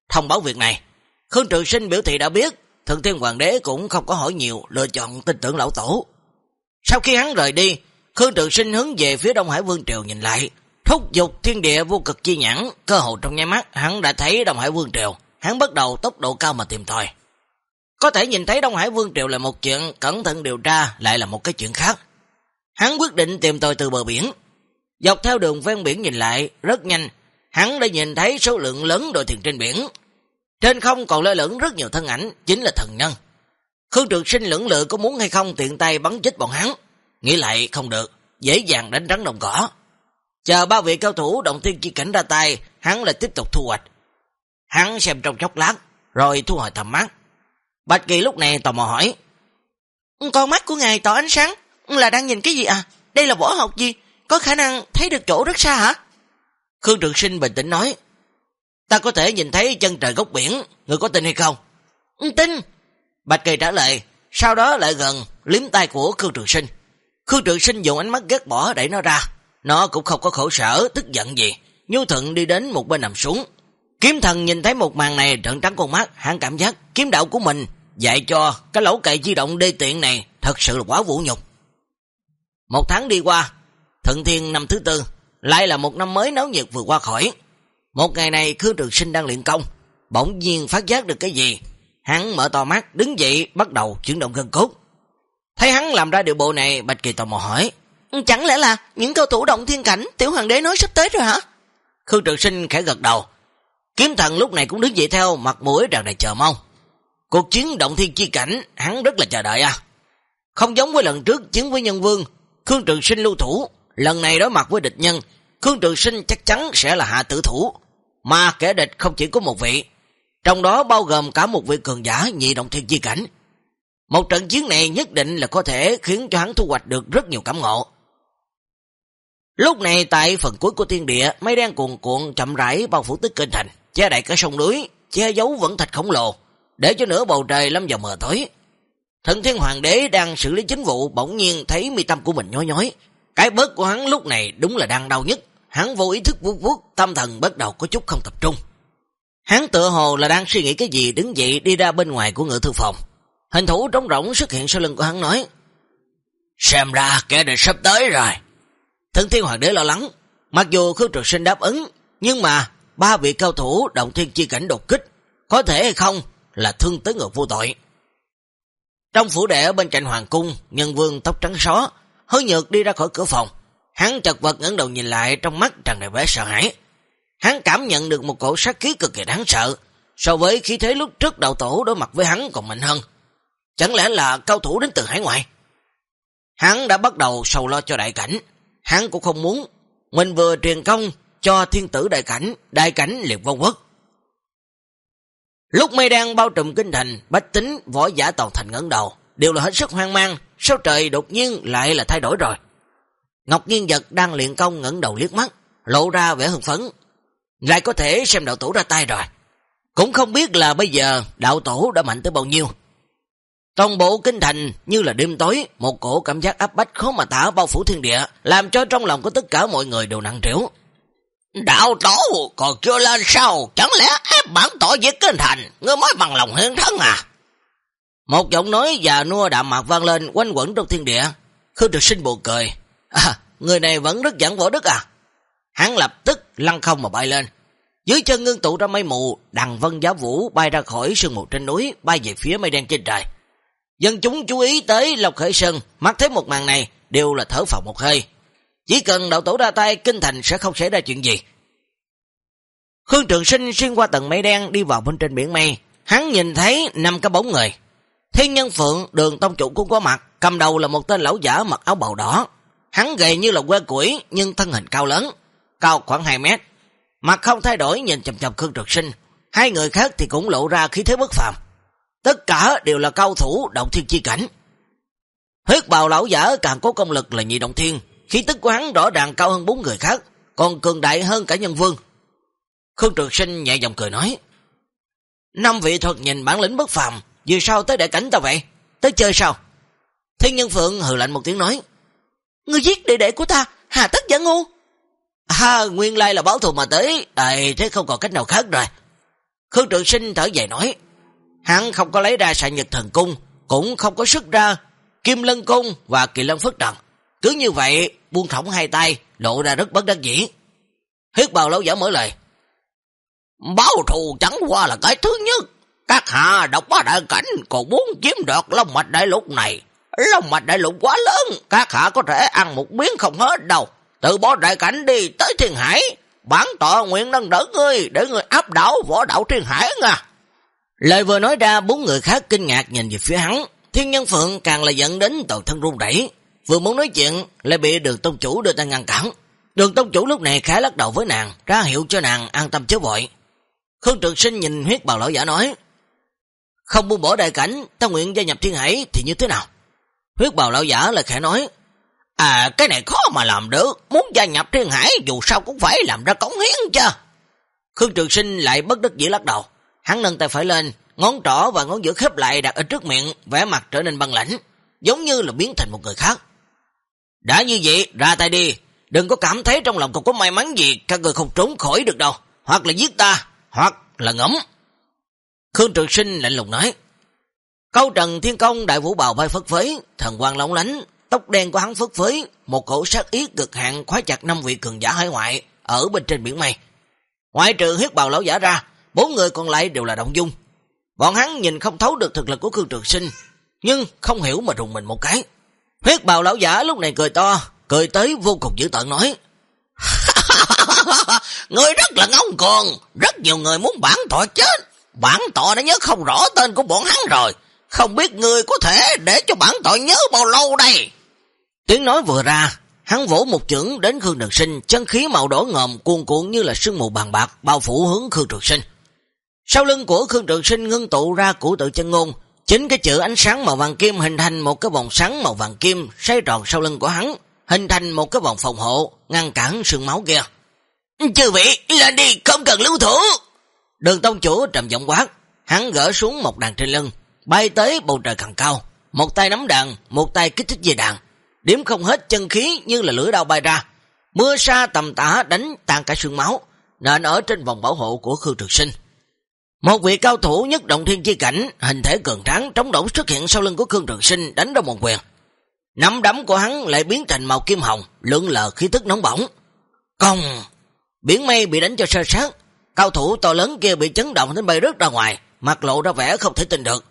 [SPEAKER 1] Thông báo việc này, Khương Trường Sinh biểu thị đã biết, Thượng Thiên Hoàng đế cũng không có hỏi nhiều, lựa chọn tin tưởng lão tổ. Sau khi hắn rời đi, Khương Trường Sinh hướng về phía Đông Hải Vương Triều nhìn lại, thúc dục thiên địa vô cực chi nhãn, cơ hội trong nháy mắt hắn đã thấy Đông Hải Vương Triều hắn bắt đầu tốc độ cao mà tìm tòi. Có thể nhìn thấy Đông Hải Vương Triều là một chuyện, cẩn thận điều tra lại là một cái chuyện khác. Hắn quyết định tìm tòi từ bờ biển. Dọc theo đường ven biển nhìn lại, rất nhanh, hắn đã nhìn thấy số lượng lớn đội thuyền trên biển. Trên không còn lơ lửng rất nhiều thân ảnh, chính là thần nhân. Khương Trực Sinh lưỡng lự có muốn hay không tiện tay bắn chết bọn hắn. Nghĩ lại không được, dễ dàng đánh rắn đồng cỏ. Chờ ba vị cao thủ động tiên chi cảnh ra tay, hắn lại tiếp tục thu hoạch. Hắn xem trong chốc lát, rồi thu hồi tầm mắt. Bạch Kỳ lúc này tò mò hỏi. Con mắt của ngài tỏ ánh sáng, là đang nhìn cái gì à? Đây là võ học gì? Có khả năng thấy được chỗ rất xa hả? Khương Trường Sinh bình tĩnh nói. Ta có thể nhìn thấy chân trời góc biển, người có tin hay không? Tin. Bạch Kỳ trả lời, sau đó lại gần, liếm tay của Khương Trường Sinh. Khương Trường Sinh dùng ánh mắt ghét bỏ đẩy nó ra. Nó cũng không có khổ sở, tức giận gì. Nhu thuận đi đến một bên nằm xuống, Kiếm thần nhìn thấy một màn này trợn trắng con mắt, hắn cảm giác kiếm đạo của mình dạy cho cái lỗ cậy di động đê tiện này thật sự là quá vũ nhục. Một tháng đi qua, thận thiên năm thứ tư, lại là một năm mới náo nhiệt vừa qua khỏi. Một ngày này Khương Trường Sinh đang luyện công, bỗng nhiên phát giác được cái gì. Hắn mở to mắt, đứng dậy, bắt đầu chuyển động gân cốt. Thấy hắn làm ra điều bộ này, Bạch Kỳ tò mò hỏi. Ừ, chẳng lẽ là những cao thủ động thiên cảnh tiểu hoàng đế nói sắp tới rồi hả? Khương Trường Sinh khẽ gật đầu, Kiếm thần lúc này cũng đứng dậy theo, mặt mũi đằng này chờ mong. Cuộc chiến động thiên chi cảnh, hắn rất là chờ đợi à. Không giống với lần trước chiến với nhân vương, Khương Trường Sinh lưu thủ, lần này đối mặt với địch nhân, Khương Trường Sinh chắc chắn sẽ là hạ tử thủ. Mà kẻ địch không chỉ có một vị, trong đó bao gồm cả một vị cường giả nhị động thiên chi cảnh. Một trận chiến này nhất định là có thể khiến cho hắn thu hoạch được rất nhiều cảm ngộ. Lúc này tại phần cuối của thiên địa, mây đen cuồn cuộn chậm rãi bao phủ tức kênh thành che đậy cả sông núi, che giấu vẫn thạch khổng lồ, để cho nửa bầu trời lâm vào mờ tối. Thần thiên hoàng đế đang xử lý chính vụ bỗng nhiên thấy mi tâm của mình nhói nhói. Cái bớt của hắn lúc này đúng là đang đau nhất. Hắn vô ý thức vuốt vuốt, tâm thần bắt đầu có chút không tập trung. Hắn tựa hồ là đang suy nghĩ cái gì đứng dậy đi ra bên ngoài của ngự thư phòng. Hình thủ trống rỗng xuất hiện sau lưng của hắn nói. Xem ra kẻ địch sắp tới rồi. Thần thiên hoàng đế lo lắng. Mặc dù Khương Trực Sinh đáp ứng, nhưng mà ba vị cao thủ động thiên chi cảnh đột kích, có thể hay không là thương tới ngược vô tội. Trong phủ đệ ở bên cạnh hoàng cung, nhân vương tóc trắng xó, hơi nhược đi ra khỏi cửa phòng. Hắn chật vật ngẩng đầu nhìn lại trong mắt tràn đầy vẻ sợ hãi. Hắn cảm nhận được một cổ sát khí cực kỳ đáng sợ, so với khí thế lúc trước đầu tổ đối mặt với hắn còn mạnh hơn. Chẳng lẽ là cao thủ đến từ hải ngoại? Hắn đã bắt đầu sầu lo cho đại cảnh. Hắn cũng không muốn. Mình vừa truyền công cho thiên tử đại cảnh, đại cảnh liệt vong quốc. Lúc mây đang bao trùm kinh thành, bách tính, võ giả toàn thành ngẩn đầu, đều là hết sức hoang mang, sao trời đột nhiên lại là thay đổi rồi. Ngọc Nhiên Giật đang luyện công ngẩn đầu liếc mắt, lộ ra vẻ hưng phấn. Lại có thể xem đạo tổ ra tay rồi. Cũng không biết là bây giờ đạo tổ đã mạnh tới bao nhiêu. Toàn bộ kinh thành như là đêm tối, một cổ cảm giác áp bách khó mà tả bao phủ thiên địa, làm cho trong lòng của tất cả mọi người đều nặng trĩu. Đạo tổ còn chưa lên sao, chẳng lẽ ép bản tổ giết kinh thành, ngươi mới bằng lòng hiến thân à? Một giọng nói già nua đạm mạc vang lên quanh quẩn trong thiên địa. Khương trực sinh buồn cười. À, người này vẫn rất dẫn võ đức à? Hắn lập tức lăn không mà bay lên. Dưới chân ngưng tụ ra mây mù, đằng vân giáo vũ bay ra khỏi sương mù trên núi, bay về phía mây đen trên trời. Dân chúng chú ý tới Lộc Khởi Sơn, mắt thấy một màn này, đều là thở phào một hơi. Chỉ cần đạo tổ ra tay, kinh thành sẽ không xảy ra chuyện gì. Khương Trường Sinh xuyên qua tầng mây đen đi vào bên trên biển mây. Hắn nhìn thấy năm cái bóng người. Thiên nhân phượng, đường tông chủ cũng có mặt, cầm đầu là một tên lão giả mặc áo bào đỏ. Hắn gầy như là que củi, nhưng thân hình cao lớn, cao khoảng 2 mét. Mặt không thay đổi nhìn chầm chầm Khương Trường Sinh. Hai người khác thì cũng lộ ra khí thế bất phàm. Tất cả đều là cao thủ động thiên chi cảnh. Huyết bào lão giả càng có công lực là nhị động thiên, khí tức của hắn rõ ràng cao hơn bốn người khác, còn cường đại hơn cả nhân vương. Khương Trường Sinh nhẹ giọng cười nói, Năm vị thuật nhìn bản lĩnh bất phàm, vì sao tới đại cảnh ta vậy? Tới chơi sao? Thiên nhân phượng hừ lạnh một tiếng nói, Ngươi giết đệ đệ của ta, hà tất giả ngu. À, nguyên lai là báo thù mà tới, Đây thế không còn cách nào khác rồi. Khương Trường Sinh thở dài nói, Hắn không có lấy ra sạ nhật thần cung, cũng không có sức ra kim lân cung và kỳ lân phất trần. Cứ như vậy, buông thõng hai tay, lộ ra rất bất đắc dĩ. Huyết bào lâu giả mở lời. Báo thù chẳng qua là cái thứ nhất. Các hạ độc bá đại cảnh còn muốn chiếm đoạt long mạch đại lục này. Long mạch đại lục quá lớn, các hạ có thể ăn một miếng không hết đâu. Từ bỏ đại cảnh đi tới thiên hải. Bản tọa nguyện nâng đỡ ngươi để ngươi áp đảo võ đạo thiên hải nha. Lời vừa nói ra, bốn người khác kinh ngạc nhìn về phía hắn. Thiên nhân phượng càng là dẫn đến toàn thân run rẩy Vừa muốn nói chuyện, lại bị đường tông chủ đưa ta ngăn cản. Đường tông chủ lúc này khá lắc đầu với nàng, ra hiệu cho nàng an tâm chớ vội. Khương Trực Sinh nhìn huyết bào lão giả nói, không buông bỏ đại cảnh, ta nguyện gia nhập thiên hải thì như thế nào? Huyết bào lão giả là khẽ nói, à cái này khó mà làm được, muốn gia nhập thiên hải dù sao cũng phải làm ra cống hiến chứ. Khương Trường Sinh lại bất đắc dĩ lắc đầu, hắn nâng tay phải lên, ngón trỏ và ngón giữa khép lại đặt ở trước miệng, vẻ mặt trở nên băng lãnh, giống như là biến thành một người khác. Đã như vậy, ra tay đi, đừng có cảm thấy trong lòng còn có may mắn gì, các người không trốn khỏi được đâu, hoặc là giết ta, hoặc là ngấm. Khương Trường Sinh lạnh lùng nói, Câu trần thiên công đại vũ bào bay phất phới, thần quang lóng lánh, tóc đen của hắn phất phới, một cổ sát ý cực hạn khóa chặt năm vị cường giả hải ngoại ở bên trên biển mây. Ngoại trừ huyết bào lão giả ra, bốn người còn lại đều là động dung. Bọn hắn nhìn không thấu được thực lực của Khương Trường Sinh, nhưng không hiểu mà rùng mình một cái. Huyết bào lão giả lúc này cười to, cười tới vô cùng dữ tợn nói. người rất là ngông cuồng, rất nhiều người muốn bản tọa chết. Bản tọa đã nhớ không rõ tên của bọn hắn rồi. Không biết người có thể để cho bản tọa nhớ bao lâu đây. Tiếng nói vừa ra, hắn vỗ một chưởng đến Khương Trường Sinh, chân khí màu đỏ ngòm cuồn cuộn như là sương mù bàn bạc bao phủ hướng Khương Trường Sinh. Sau lưng của Khương Trường Sinh ngưng tụ ra củ tự chân ngôn, chính cái chữ ánh sáng màu vàng kim hình thành một cái vòng sáng màu vàng kim xoay tròn sau lưng của hắn, hình thành một cái vòng phòng hộ, ngăn cản sương máu kia. Chư vị, lên đi, không cần lưu thủ. Đường tông chủ trầm giọng quát, hắn gỡ xuống một đàn trên lưng, bay tới bầu trời càng cao. một tay nắm đàn, một tay kích thích dây đàn. Điểm không hết chân khí như là lửa đau bay ra. Mưa sa tầm tã đánh tan cả sương máu, nện ở trên vòng bảo hộ của Khương trường Sinh. Một vị cao thủ nhất động thiên chi cảnh, hình thể cường tráng trống đổ xuất hiện sau lưng của Khương Trường Sinh đánh ra một quyền. Nắm đấm của hắn lại biến thành màu kim hồng, lượng lờ khí tức nóng bỏng. Công! Biển mây bị đánh cho sơ sát, cao thủ to lớn kia bị chấn động đến bay rớt ra ngoài, mặt lộ ra vẻ không thể tin được.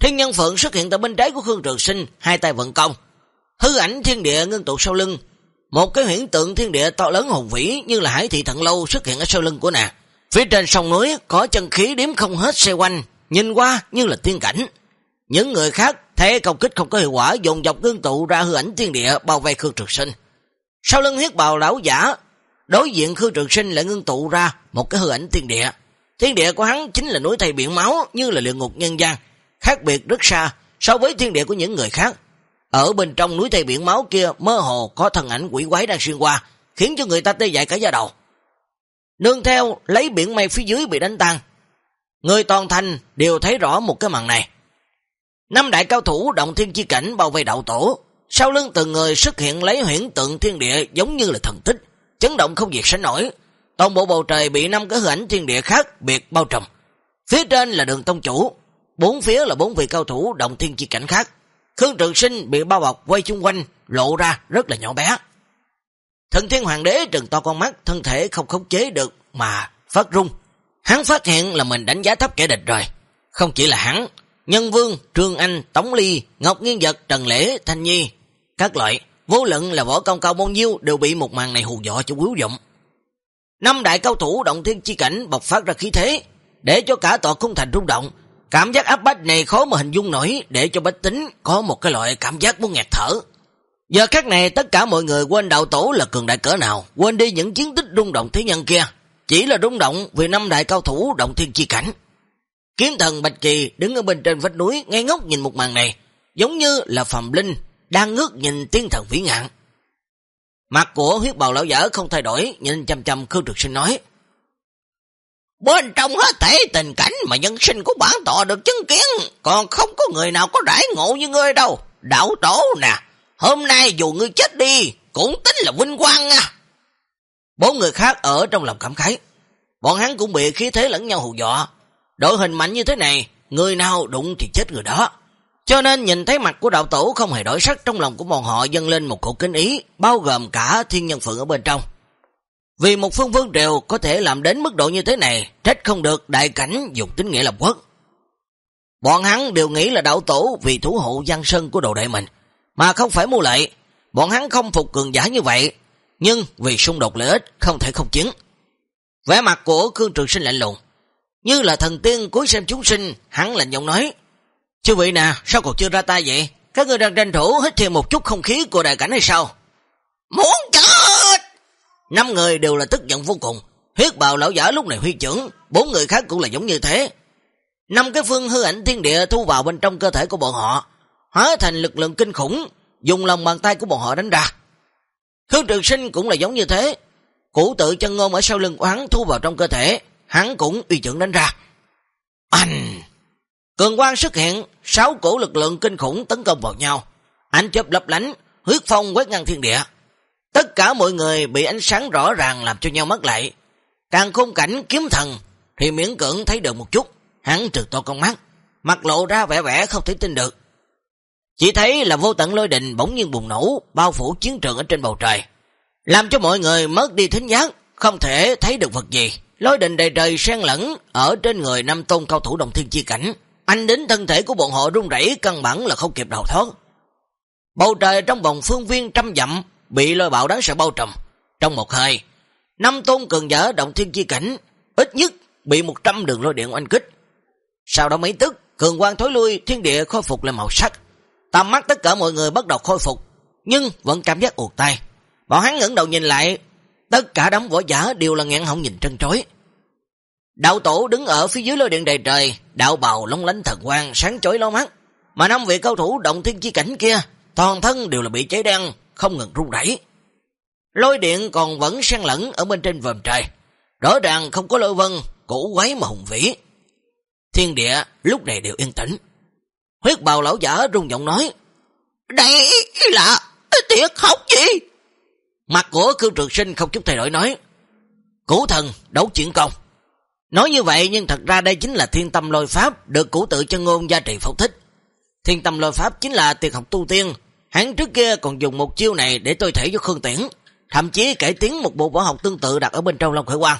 [SPEAKER 1] Thiên nhân phượng xuất hiện tại bên trái của Khương Trường Sinh, hai tay vận công. Hư ảnh thiên địa ngưng tụ sau lưng. Một cái huyển tượng thiên địa to lớn hùng vĩ như là hải thị thận lâu xuất hiện ở sau lưng của nàng. Phía trên sông núi có chân khí điếm không hết xe quanh, nhìn qua như là tiên cảnh. Những người khác thấy công kích không có hiệu quả dồn dọc ngưng tụ ra hư ảnh thiên địa bao vây Khương Trường Sinh. Sau lưng huyết bào lão giả, đối diện Khương Trường Sinh lại ngưng tụ ra một cái hư ảnh thiên địa. Thiên địa của hắn chính là núi thầy biển máu như là luyện ngục nhân gian, khác biệt rất xa so với thiên địa của những người khác. Ở bên trong núi thầy biển máu kia mơ hồ có thần ảnh quỷ quái đang xuyên qua, khiến cho người ta tê dại cả da đầu. Nương theo lấy biển mây phía dưới bị đánh tan. Người toàn thành đều thấy rõ một cái màn này. Năm đại cao thủ động thiên chi cảnh bao vây đạo tổ. Sau lưng từng người xuất hiện lấy huyển tượng thiên địa giống như là thần tích, chấn động không diệt sánh nổi. Toàn bộ bầu trời bị năm cái hình ảnh thiên địa khác biệt bao trùm. Phía trên là đường tông chủ, bốn phía là bốn vị cao thủ động thiên chi cảnh khác. Khương Trường Sinh bị bao bọc quay chung quanh, lộ ra rất là nhỏ bé. Thần thiên hoàng đế trừng to con mắt, thân thể không khống chế được mà phát rung. Hắn phát hiện là mình đánh giá thấp kẻ địch rồi. Không chỉ là hắn, Nhân Vương, Trương Anh, Tống Ly, Ngọc Nghiên Vật, Trần Lễ, Thanh Nhi, các loại, vô luận là võ công cao bao nhiêu đều bị một màn này hù dọ cho quý dụng. Năm đại cao thủ động thiên chi cảnh bộc phát ra khí thế, để cho cả tòa cung thành rung động. Cảm giác áp bách này khó mà hình dung nổi để cho bách tính có một cái loại cảm giác muốn nghẹt thở. Giờ khắc này tất cả mọi người quên đạo tổ là cường đại cỡ nào, quên đi những chiến tích rung động thế nhân kia. Chỉ là rung động vì năm đại cao thủ động thiên chi cảnh. Kiếm thần Bạch Kỳ đứng ở bên trên vách núi ngay ngốc nhìn một màn này, giống như là Phạm Linh đang ngước nhìn tiên thần vĩ ngạn. Mặt của huyết bào lão giả không thay đổi, nhìn chăm chăm Khương Trực Sinh nói. Bên trong hết thể tình cảnh mà nhân sinh của bản tọa được chứng kiến, còn không có người nào có rải ngộ như ngươi đâu. Đạo tổ nè, hôm nay dù ngươi chết đi, cũng tính là vinh quang nha. Bốn người khác ở trong lòng cảm khái. Bọn hắn cũng bị khí thế lẫn nhau hù dọa. Đội hình mạnh như thế này, người nào đụng thì chết người đó. Cho nên nhìn thấy mặt của đạo tổ không hề đổi sắc trong lòng của bọn họ dâng lên một cổ kính ý, bao gồm cả thiên nhân phượng ở bên trong. Vì một phương vương triều có thể làm đến mức độ như thế này, trách không được đại cảnh dùng tính nghĩa lập quốc. Bọn hắn đều nghĩ là đạo tổ vì thủ hộ văn sân của đồ đệ mình, mà không phải mua lệ. Bọn hắn không phục cường giả như vậy, nhưng vì xung đột lợi ích không thể không chiến. Vẻ mặt của Khương Trường Sinh lạnh lùng, như là thần tiên cuối xem chúng sinh, hắn lạnh giọng nói, Chư vị nè, sao còn chưa ra tay vậy? Các người đang tranh thủ hít thêm một chút không khí của đại cảnh hay sao? Muốn chết! Năm người đều là tức giận vô cùng. Huyết bào lão giả lúc này huy trưởng, bốn người khác cũng là giống như thế. Năm cái phương hư ảnh thiên địa thu vào bên trong cơ thể của bọn họ, hóa thành lực lượng kinh khủng, dùng lòng bàn tay của bọn họ đánh ra. Khương trường sinh cũng là giống như thế. củ tự chân ngôn ở sau lưng của hắn thu vào trong cơ thể, hắn cũng uy trưởng đánh ra. Anh! Cường quang xuất hiện, sáu cổ lực lượng kinh khủng tấn công vào nhau. Ánh chớp lấp lánh, huyết phong quét ngang thiên địa. Tất cả mọi người bị ánh sáng rõ ràng làm cho nhau mất lại. Càng khung cảnh kiếm thần thì miễn cưỡng thấy được một chút. Hắn trừ to con mắt, mặt lộ ra vẻ vẻ không thể tin được. Chỉ thấy là vô tận lôi đình bỗng nhiên bùng nổ, bao phủ chiến trường ở trên bầu trời. Làm cho mọi người mất đi thính giác, không thể thấy được vật gì. Lôi đình đầy trời xen lẫn ở trên người năm tôn cao thủ đồng thiên chi cảnh. Anh đến thân thể của bọn họ rung rẩy căn bản là không kịp đào thoát. Bầu trời trong vòng phương viên trăm dặm bị lôi bạo đáng sợ bao trùm. Trong một hơi, năm tôn cường giả động thiên chi cảnh, ít nhất bị 100 đường lôi điện oanh kích. Sau đó mấy tức, cường quang thối lui, thiên địa khôi phục lại màu sắc. Tầm mắt tất cả mọi người bắt đầu khôi phục, nhưng vẫn cảm giác ụt tay. Bọn hắn ngẩng đầu nhìn lại, tất cả đám võ giả đều là ngạn họng nhìn trân trối. Đạo tổ đứng ở phía dưới lôi điện đầy trời, đạo bào lông lánh thần quang sáng chói lo mắt, mà năm vị cao thủ động thiên chi cảnh kia, toàn thân đều là bị cháy đen, không ngừng rung rẩy. Lôi điện còn vẫn xen lẫn ở bên trên vòm trời, rõ ràng không có lôi vân, cổ quái mà hùng vĩ. Thiên địa lúc này đều yên tĩnh. Huyết bào lão giả rung giọng nói. Đây là tiệt học gì? Mặt của Khương Trường Sinh không chút thay đổi nói. Cũ thần đấu chuyển công. Nói như vậy nhưng thật ra đây chính là thiên tâm lôi pháp được củ tự chân ngôn gia trị phẫu thích. Thiên tâm lôi pháp chính là tuyệt học tu tiên. Hắn trước kia còn dùng một chiêu này để tôi thể cho Khương Tiễn. Thậm chí cải tiến một bộ võ học tương tự đặt ở bên trong Long Khởi Quang.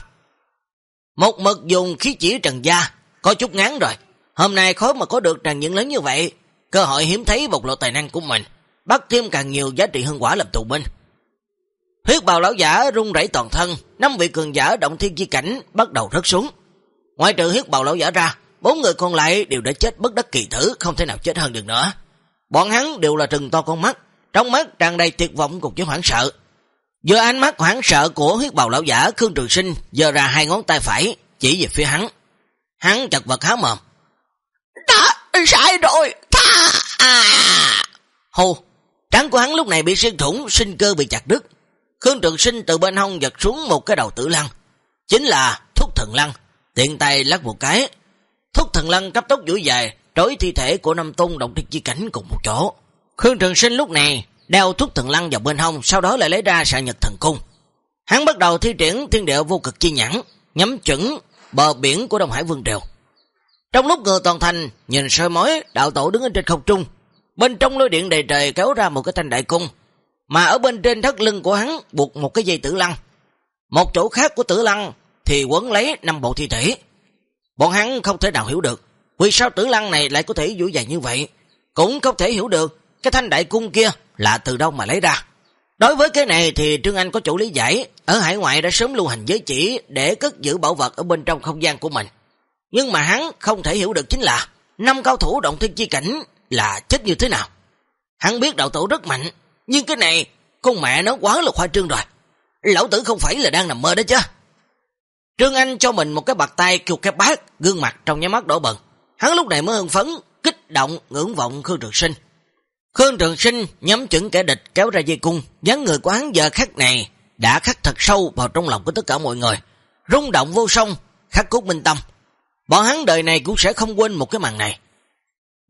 [SPEAKER 1] Một mực dùng khí chỉ trần gia, có chút ngán rồi. Hôm nay khó mà có được tràn những lớn như vậy. Cơ hội hiếm thấy bộc lộ tài năng của mình. Bắt thêm càng nhiều giá trị hơn quả làm tù binh. Huyết bào lão giả rung rẩy toàn thân, năm vị cường giả động thiên chi cảnh bắt đầu rớt xuống. Ngoài trừ huyết bào lão giả ra, bốn người còn lại đều đã chết bất đắc kỳ thử, không thể nào chết hơn được nữa. Bọn hắn đều là trừng to con mắt, trong mắt tràn đầy tuyệt vọng cùng với hoảng sợ. Giờ ánh mắt hoảng sợ của huyết bào lão giả Khương Trường Sinh giờ ra hai ngón tay phải chỉ về phía hắn. Hắn chật vật há mồm. Sai rồi, tha à. Hù, trắng của hắn lúc này bị xuyên thủng, sinh cơ bị chặt đứt. Khương Trường Sinh từ bên hông giật xuống một cái đầu tử lăng. Chính là thúc thần lăng. Tiện tay lắc một cái. Thúc thần lăng cấp tốc duỗi dài, trối thi thể của Nam Tôn động thiết chi cảnh cùng một chỗ. Khương Trường Sinh lúc này đeo thúc thần lăng vào bên hông, sau đó lại lấy ra xạ nhật thần cung. Hắn bắt đầu thi triển thiên địa vô cực chi nhãn, nhắm chuẩn bờ biển của Đông Hải Vương Triều. Trong lúc người toàn thành nhìn soi mối, đạo tổ đứng ở trên không trung, bên trong lôi điện đầy trời kéo ra một cái thanh đại cung, mà ở bên trên thắt lưng của hắn buộc một cái dây tử lăng. Một chỗ khác của tử lăng thì quấn lấy năm bộ thi thể. Bọn hắn không thể nào hiểu được, vì sao tử lăng này lại có thể dũi dài như vậy, cũng không thể hiểu được cái thanh đại cung kia là từ đâu mà lấy ra. Đối với cái này thì Trương Anh có chủ lý giải, ở hải ngoại đã sớm lưu hành giới chỉ để cất giữ bảo vật ở bên trong không gian của mình. Nhưng mà hắn không thể hiểu được chính là năm cao thủ động thiên chi cảnh là chết như thế nào. Hắn biết đạo tổ rất mạnh, nhưng cái này con mẹ nó quá là khoa trương rồi. Lão tử không phải là đang nằm mơ đó chứ. Trương Anh cho mình một cái bạc tay kêu cái bát, gương mặt trong nháy mắt đổ bần. Hắn lúc này mới hưng phấn, kích động, ngưỡng vọng Khương Trường Sinh. Khương Trường Sinh nhắm chuẩn kẻ địch kéo ra dây cung, dáng người của hắn giờ khắc này đã khắc thật sâu vào trong lòng của tất cả mọi người. Rung động vô song, khắc cốt minh tâm. Bọn hắn đời này cũng sẽ không quên một cái màn này.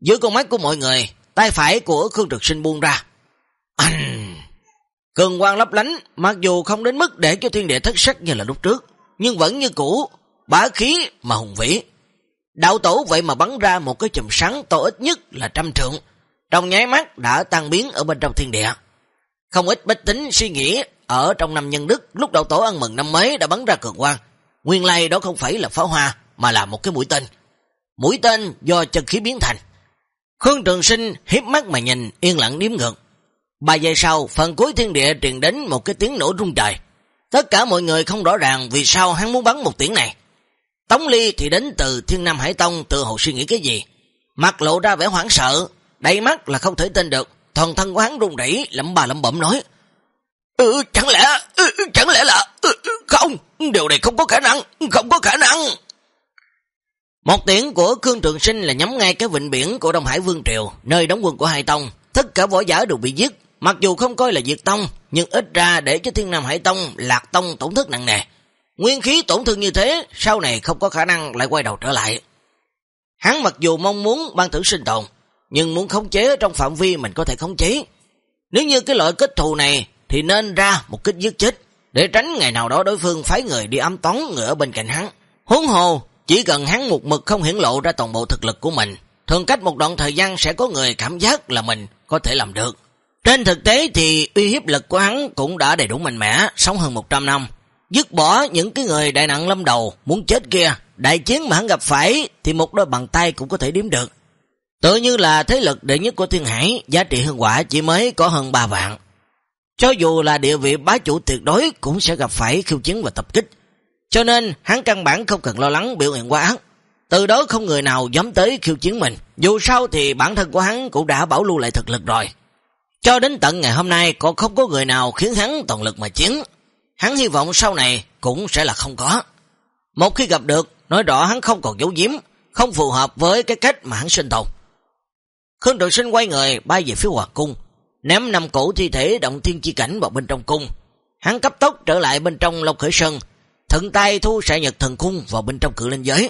[SPEAKER 1] Dưới con mắt của mọi người, tay phải của Khương trực Sinh buông ra. Anh! Cường quang lấp lánh, mặc dù không đến mức để cho thiên địa thất sắc như là lúc trước, nhưng vẫn như cũ, bá khí mà hùng vĩ. Đạo tổ vậy mà bắn ra một cái chùm sáng to ít nhất là trăm trượng, trong nháy mắt đã tan biến ở bên trong thiên địa. Không ít bách tính suy nghĩ ở trong năm nhân đức lúc đạo tổ ăn mừng năm mới đã bắn ra cường quang. Nguyên lai đó không phải là pháo hoa mà là một cái mũi tên. Mũi tên do chân khí biến thành. Khương Trường Sinh hiếp mắt mà nhìn yên lặng điếm ngược. Ba giây sau, phần cuối thiên địa truyền đến một cái tiếng nổ rung trời. Tất cả mọi người không rõ ràng vì sao hắn muốn bắn một tiếng này. Tống Ly thì đến từ Thiên Nam Hải Tông tự hồ suy nghĩ cái gì. Mặt lộ ra vẻ hoảng sợ, đầy mắt là không thể tin được. Toàn thân của hắn rung rẩy lẩm bà lẩm bẩm nói. Ừ, ừ chẳng lẽ, ừ, ừ, chẳng lẽ là, ừ, ừ, không, điều này không có khả năng, không có khả năng. Một tiếng của Khương Trường Sinh là nhắm ngay cái vịnh biển của Đông Hải Vương Triều, nơi đóng quân của hai tông. Tất cả võ giả đều bị giết, mặc dù không coi là diệt tông, nhưng ít ra để cho Thiên Nam Hải Tông, Lạc Tông tổn thất nặng nề. Nguyên khí tổn thương như thế, sau này không có khả năng lại quay đầu trở lại. Hắn mặc dù mong muốn ban thử sinh tồn, nhưng muốn khống chế trong phạm vi mình có thể khống chế. Nếu như cái loại kết thù này thì nên ra một kích giết chết, để tránh ngày nào đó đối phương phái người đi ám toán người ở bên cạnh hắn. Huống hồ, chỉ cần hắn một mực không hiển lộ ra toàn bộ thực lực của mình, thường cách một đoạn thời gian sẽ có người cảm giác là mình có thể làm được. Trên thực tế thì uy hiếp lực của hắn cũng đã đầy đủ mạnh mẽ, sống hơn 100 năm. Dứt bỏ những cái người đại nặng lâm đầu, muốn chết kia, đại chiến mà hắn gặp phải thì một đôi bàn tay cũng có thể điếm được. Tự như là thế lực đệ nhất của thiên hải, giá trị hương quả chỉ mới có hơn 3 vạn. Cho dù là địa vị bá chủ tuyệt đối cũng sẽ gặp phải khiêu chiến và tập kích. Cho nên hắn căn bản không cần lo lắng biểu hiện quá ác. Từ đó không người nào dám tới khiêu chiến mình. Dù sao thì bản thân của hắn cũng đã bảo lưu lại thực lực rồi. Cho đến tận ngày hôm nay còn không có người nào khiến hắn toàn lực mà chiến. Hắn hy vọng sau này cũng sẽ là không có. Một khi gặp được, nói rõ hắn không còn giấu giếm, không phù hợp với cái cách mà hắn sinh tồn. Khương Trường Sinh quay người bay về phía hoàng cung, ném năm cổ thi thể động thiên chi cảnh vào bên trong cung. Hắn cấp tốc trở lại bên trong Long Khởi Sơn, thần tay thu sải nhật thần cung vào bên trong cự linh giới.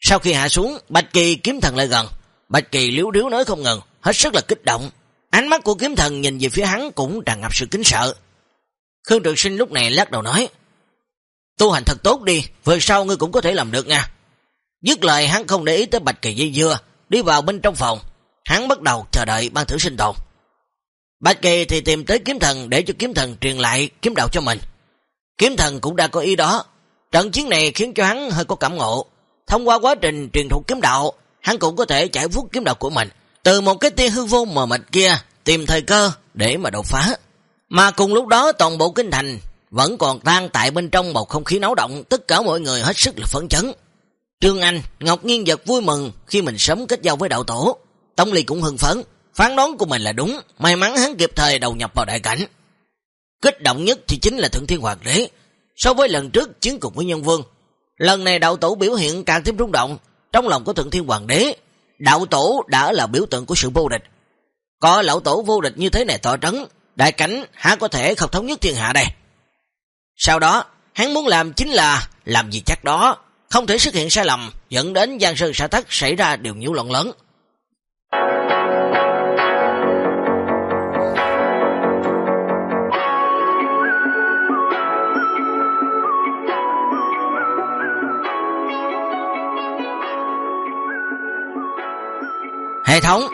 [SPEAKER 1] Sau khi hạ xuống, Bạch Kỳ kiếm thần lại gần, Bạch Kỳ liếu riếu nói không ngừng, hết sức là kích động. Ánh mắt của kiếm thần nhìn về phía hắn cũng tràn ngập sự kính sợ. Khương Trường Sinh lúc này lắc đầu nói, Tu hành thật tốt đi, về sau ngươi cũng có thể làm được nha. Dứt lời hắn không để ý tới Bạch Kỳ dây dưa, đi vào bên trong phòng. Hắn bắt đầu chờ đợi ban thử sinh tồn. Bạch Kỳ thì tìm tới kiếm thần để cho kiếm thần truyền lại kiếm đạo cho mình. Kiếm thần cũng đã có ý đó. Trận chiến này khiến cho hắn hơi có cảm ngộ. Thông qua quá trình truyền thụ kiếm đạo, hắn cũng có thể giải phút kiếm đạo của mình. Từ một cái tia hư vô mờ mịt kia, tìm thời cơ để mà đột phá. Mà cùng lúc đó toàn bộ kinh thành vẫn còn tan tại bên trong một không khí náo động, tất cả mọi người hết sức là phấn chấn. Trương Anh, Ngọc Nghiên Giật vui mừng khi mình sớm kết giao với đạo tổ. Tông Ly cũng hưng phấn, phán đoán của mình là đúng, may mắn hắn kịp thời đầu nhập vào đại cảnh. Kích động nhất thì chính là Thượng Thiên Hoàng Đế. So với lần trước chiến cùng với Nhân Vương, lần này đạo tổ biểu hiện càng thêm rung động, trong lòng của Thượng Thiên Hoàng Đế, đạo tổ đã là biểu tượng của sự vô địch. Có lão tổ vô địch như thế này tỏ trấn, đại cảnh há có thể không thống nhất thiên hạ đây. Sau đó, hắn muốn làm chính là làm gì chắc đó, không thể xuất hiện sai lầm, dẫn đến Giang Sơn xã thất xảy ra điều nhiễu loạn lớn. Hệ thống,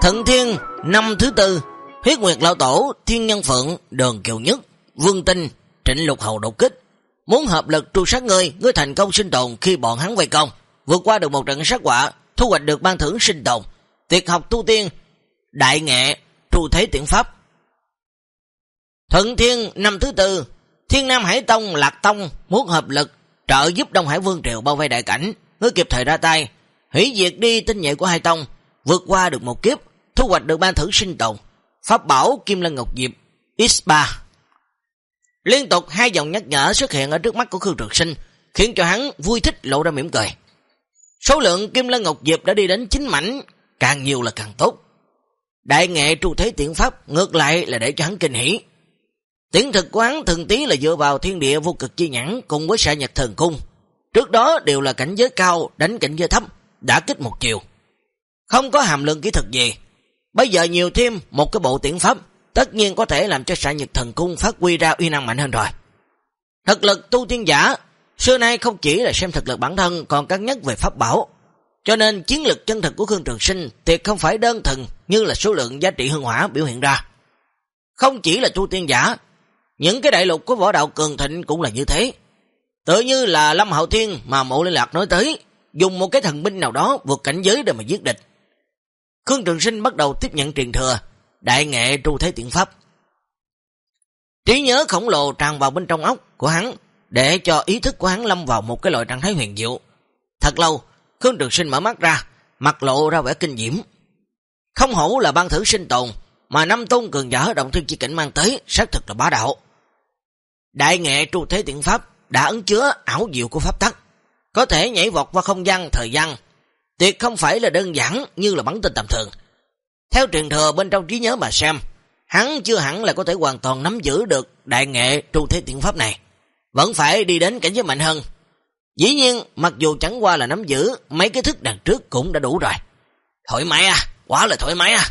[SPEAKER 1] Thận Thiên, năm thứ tư, Huyết Nguyệt Lão Tổ, Thiên Nhân Phượng, Đường Kiều Nhất, Vương Tinh, Trịnh Lục Hầu đột kích. Muốn hợp lực tru sát ngươi Ngươi thành công sinh tồn khi bọn hắn vây công. Vượt qua được một trận sát quả, Thu hoạch được ban thưởng sinh tồn. Tiệt học tu tiên, Đại nghệ Tru thế tiện pháp. Thuận Thiên, năm thứ tư, Thiên Nam Hải Tông, Lạc Tông Muốn hợp lực, trợ giúp Đông Hải Vương Triều bao vây đại cảnh. Ngươi kịp thời ra tay, Hủy diệt đi tinh nhạy của hai tông vượt qua được một kiếp, thu hoạch được ban thử sinh tồn, pháp bảo Kim Lân Ngọc Diệp X3. Liên tục hai dòng nhắc nhở xuất hiện ở trước mắt của Khương Trực Sinh, khiến cho hắn vui thích lộ ra mỉm cười. Số lượng Kim Lân Ngọc Diệp đã đi đến chín mảnh, càng nhiều là càng tốt. Đại nghệ tru thế tiện pháp ngược lại là để cho hắn kinh hỉ. tiến thực quán thường tí là dựa vào thiên địa vô cực chi nhãn cùng với xạ nhật thần cung. Trước đó đều là cảnh giới cao đánh cảnh giới thấp, đã kích một chiều không có hàm lượng kỹ thuật gì. Bây giờ nhiều thêm một cái bộ tiễn pháp, tất nhiên có thể làm cho xạ nhật thần cung phát huy ra uy năng mạnh hơn rồi. Thực lực tu tiên giả, xưa nay không chỉ là xem thực lực bản thân còn cân nhắc về pháp bảo. Cho nên chiến lực chân thực của Khương Trường Sinh tuyệt không phải đơn thuần như là số lượng giá trị hương hỏa biểu hiện ra. Không chỉ là tu tiên giả, những cái đại lục của võ đạo cường thịnh cũng là như thế. Tự như là Lâm Hậu Thiên mà mộ liên lạc nói tới, dùng một cái thần binh nào đó vượt cảnh giới để mà giết địch. Khương Trường Sinh bắt đầu tiếp nhận truyền thừa, đại nghệ tru thế tiện pháp. Trí nhớ khổng lồ tràn vào bên trong óc của hắn, để cho ý thức của hắn lâm vào một cái loại trạng thái huyền diệu. Thật lâu, Khương Trường Sinh mở mắt ra, mặt lộ ra vẻ kinh diễm. Không hổ là ban thử sinh tồn, mà năm tôn cường giả động thiên chi cảnh mang tới, xác thực là bá đạo. Đại nghệ tru thế tiện pháp đã ấn chứa ảo diệu của pháp tắc, có thể nhảy vọt qua không gian, thời gian, Tuyệt không phải là đơn giản như là bắn tên tầm thường. Theo truyền thừa bên trong trí nhớ mà xem, hắn chưa hẳn là có thể hoàn toàn nắm giữ được đại nghệ tru thế tiện pháp này. Vẫn phải đi đến cảnh giới mạnh hơn. Dĩ nhiên, mặc dù chẳng qua là nắm giữ, mấy cái thức đằng trước cũng đã đủ rồi. Thoải mái à, quá là thoải mái à.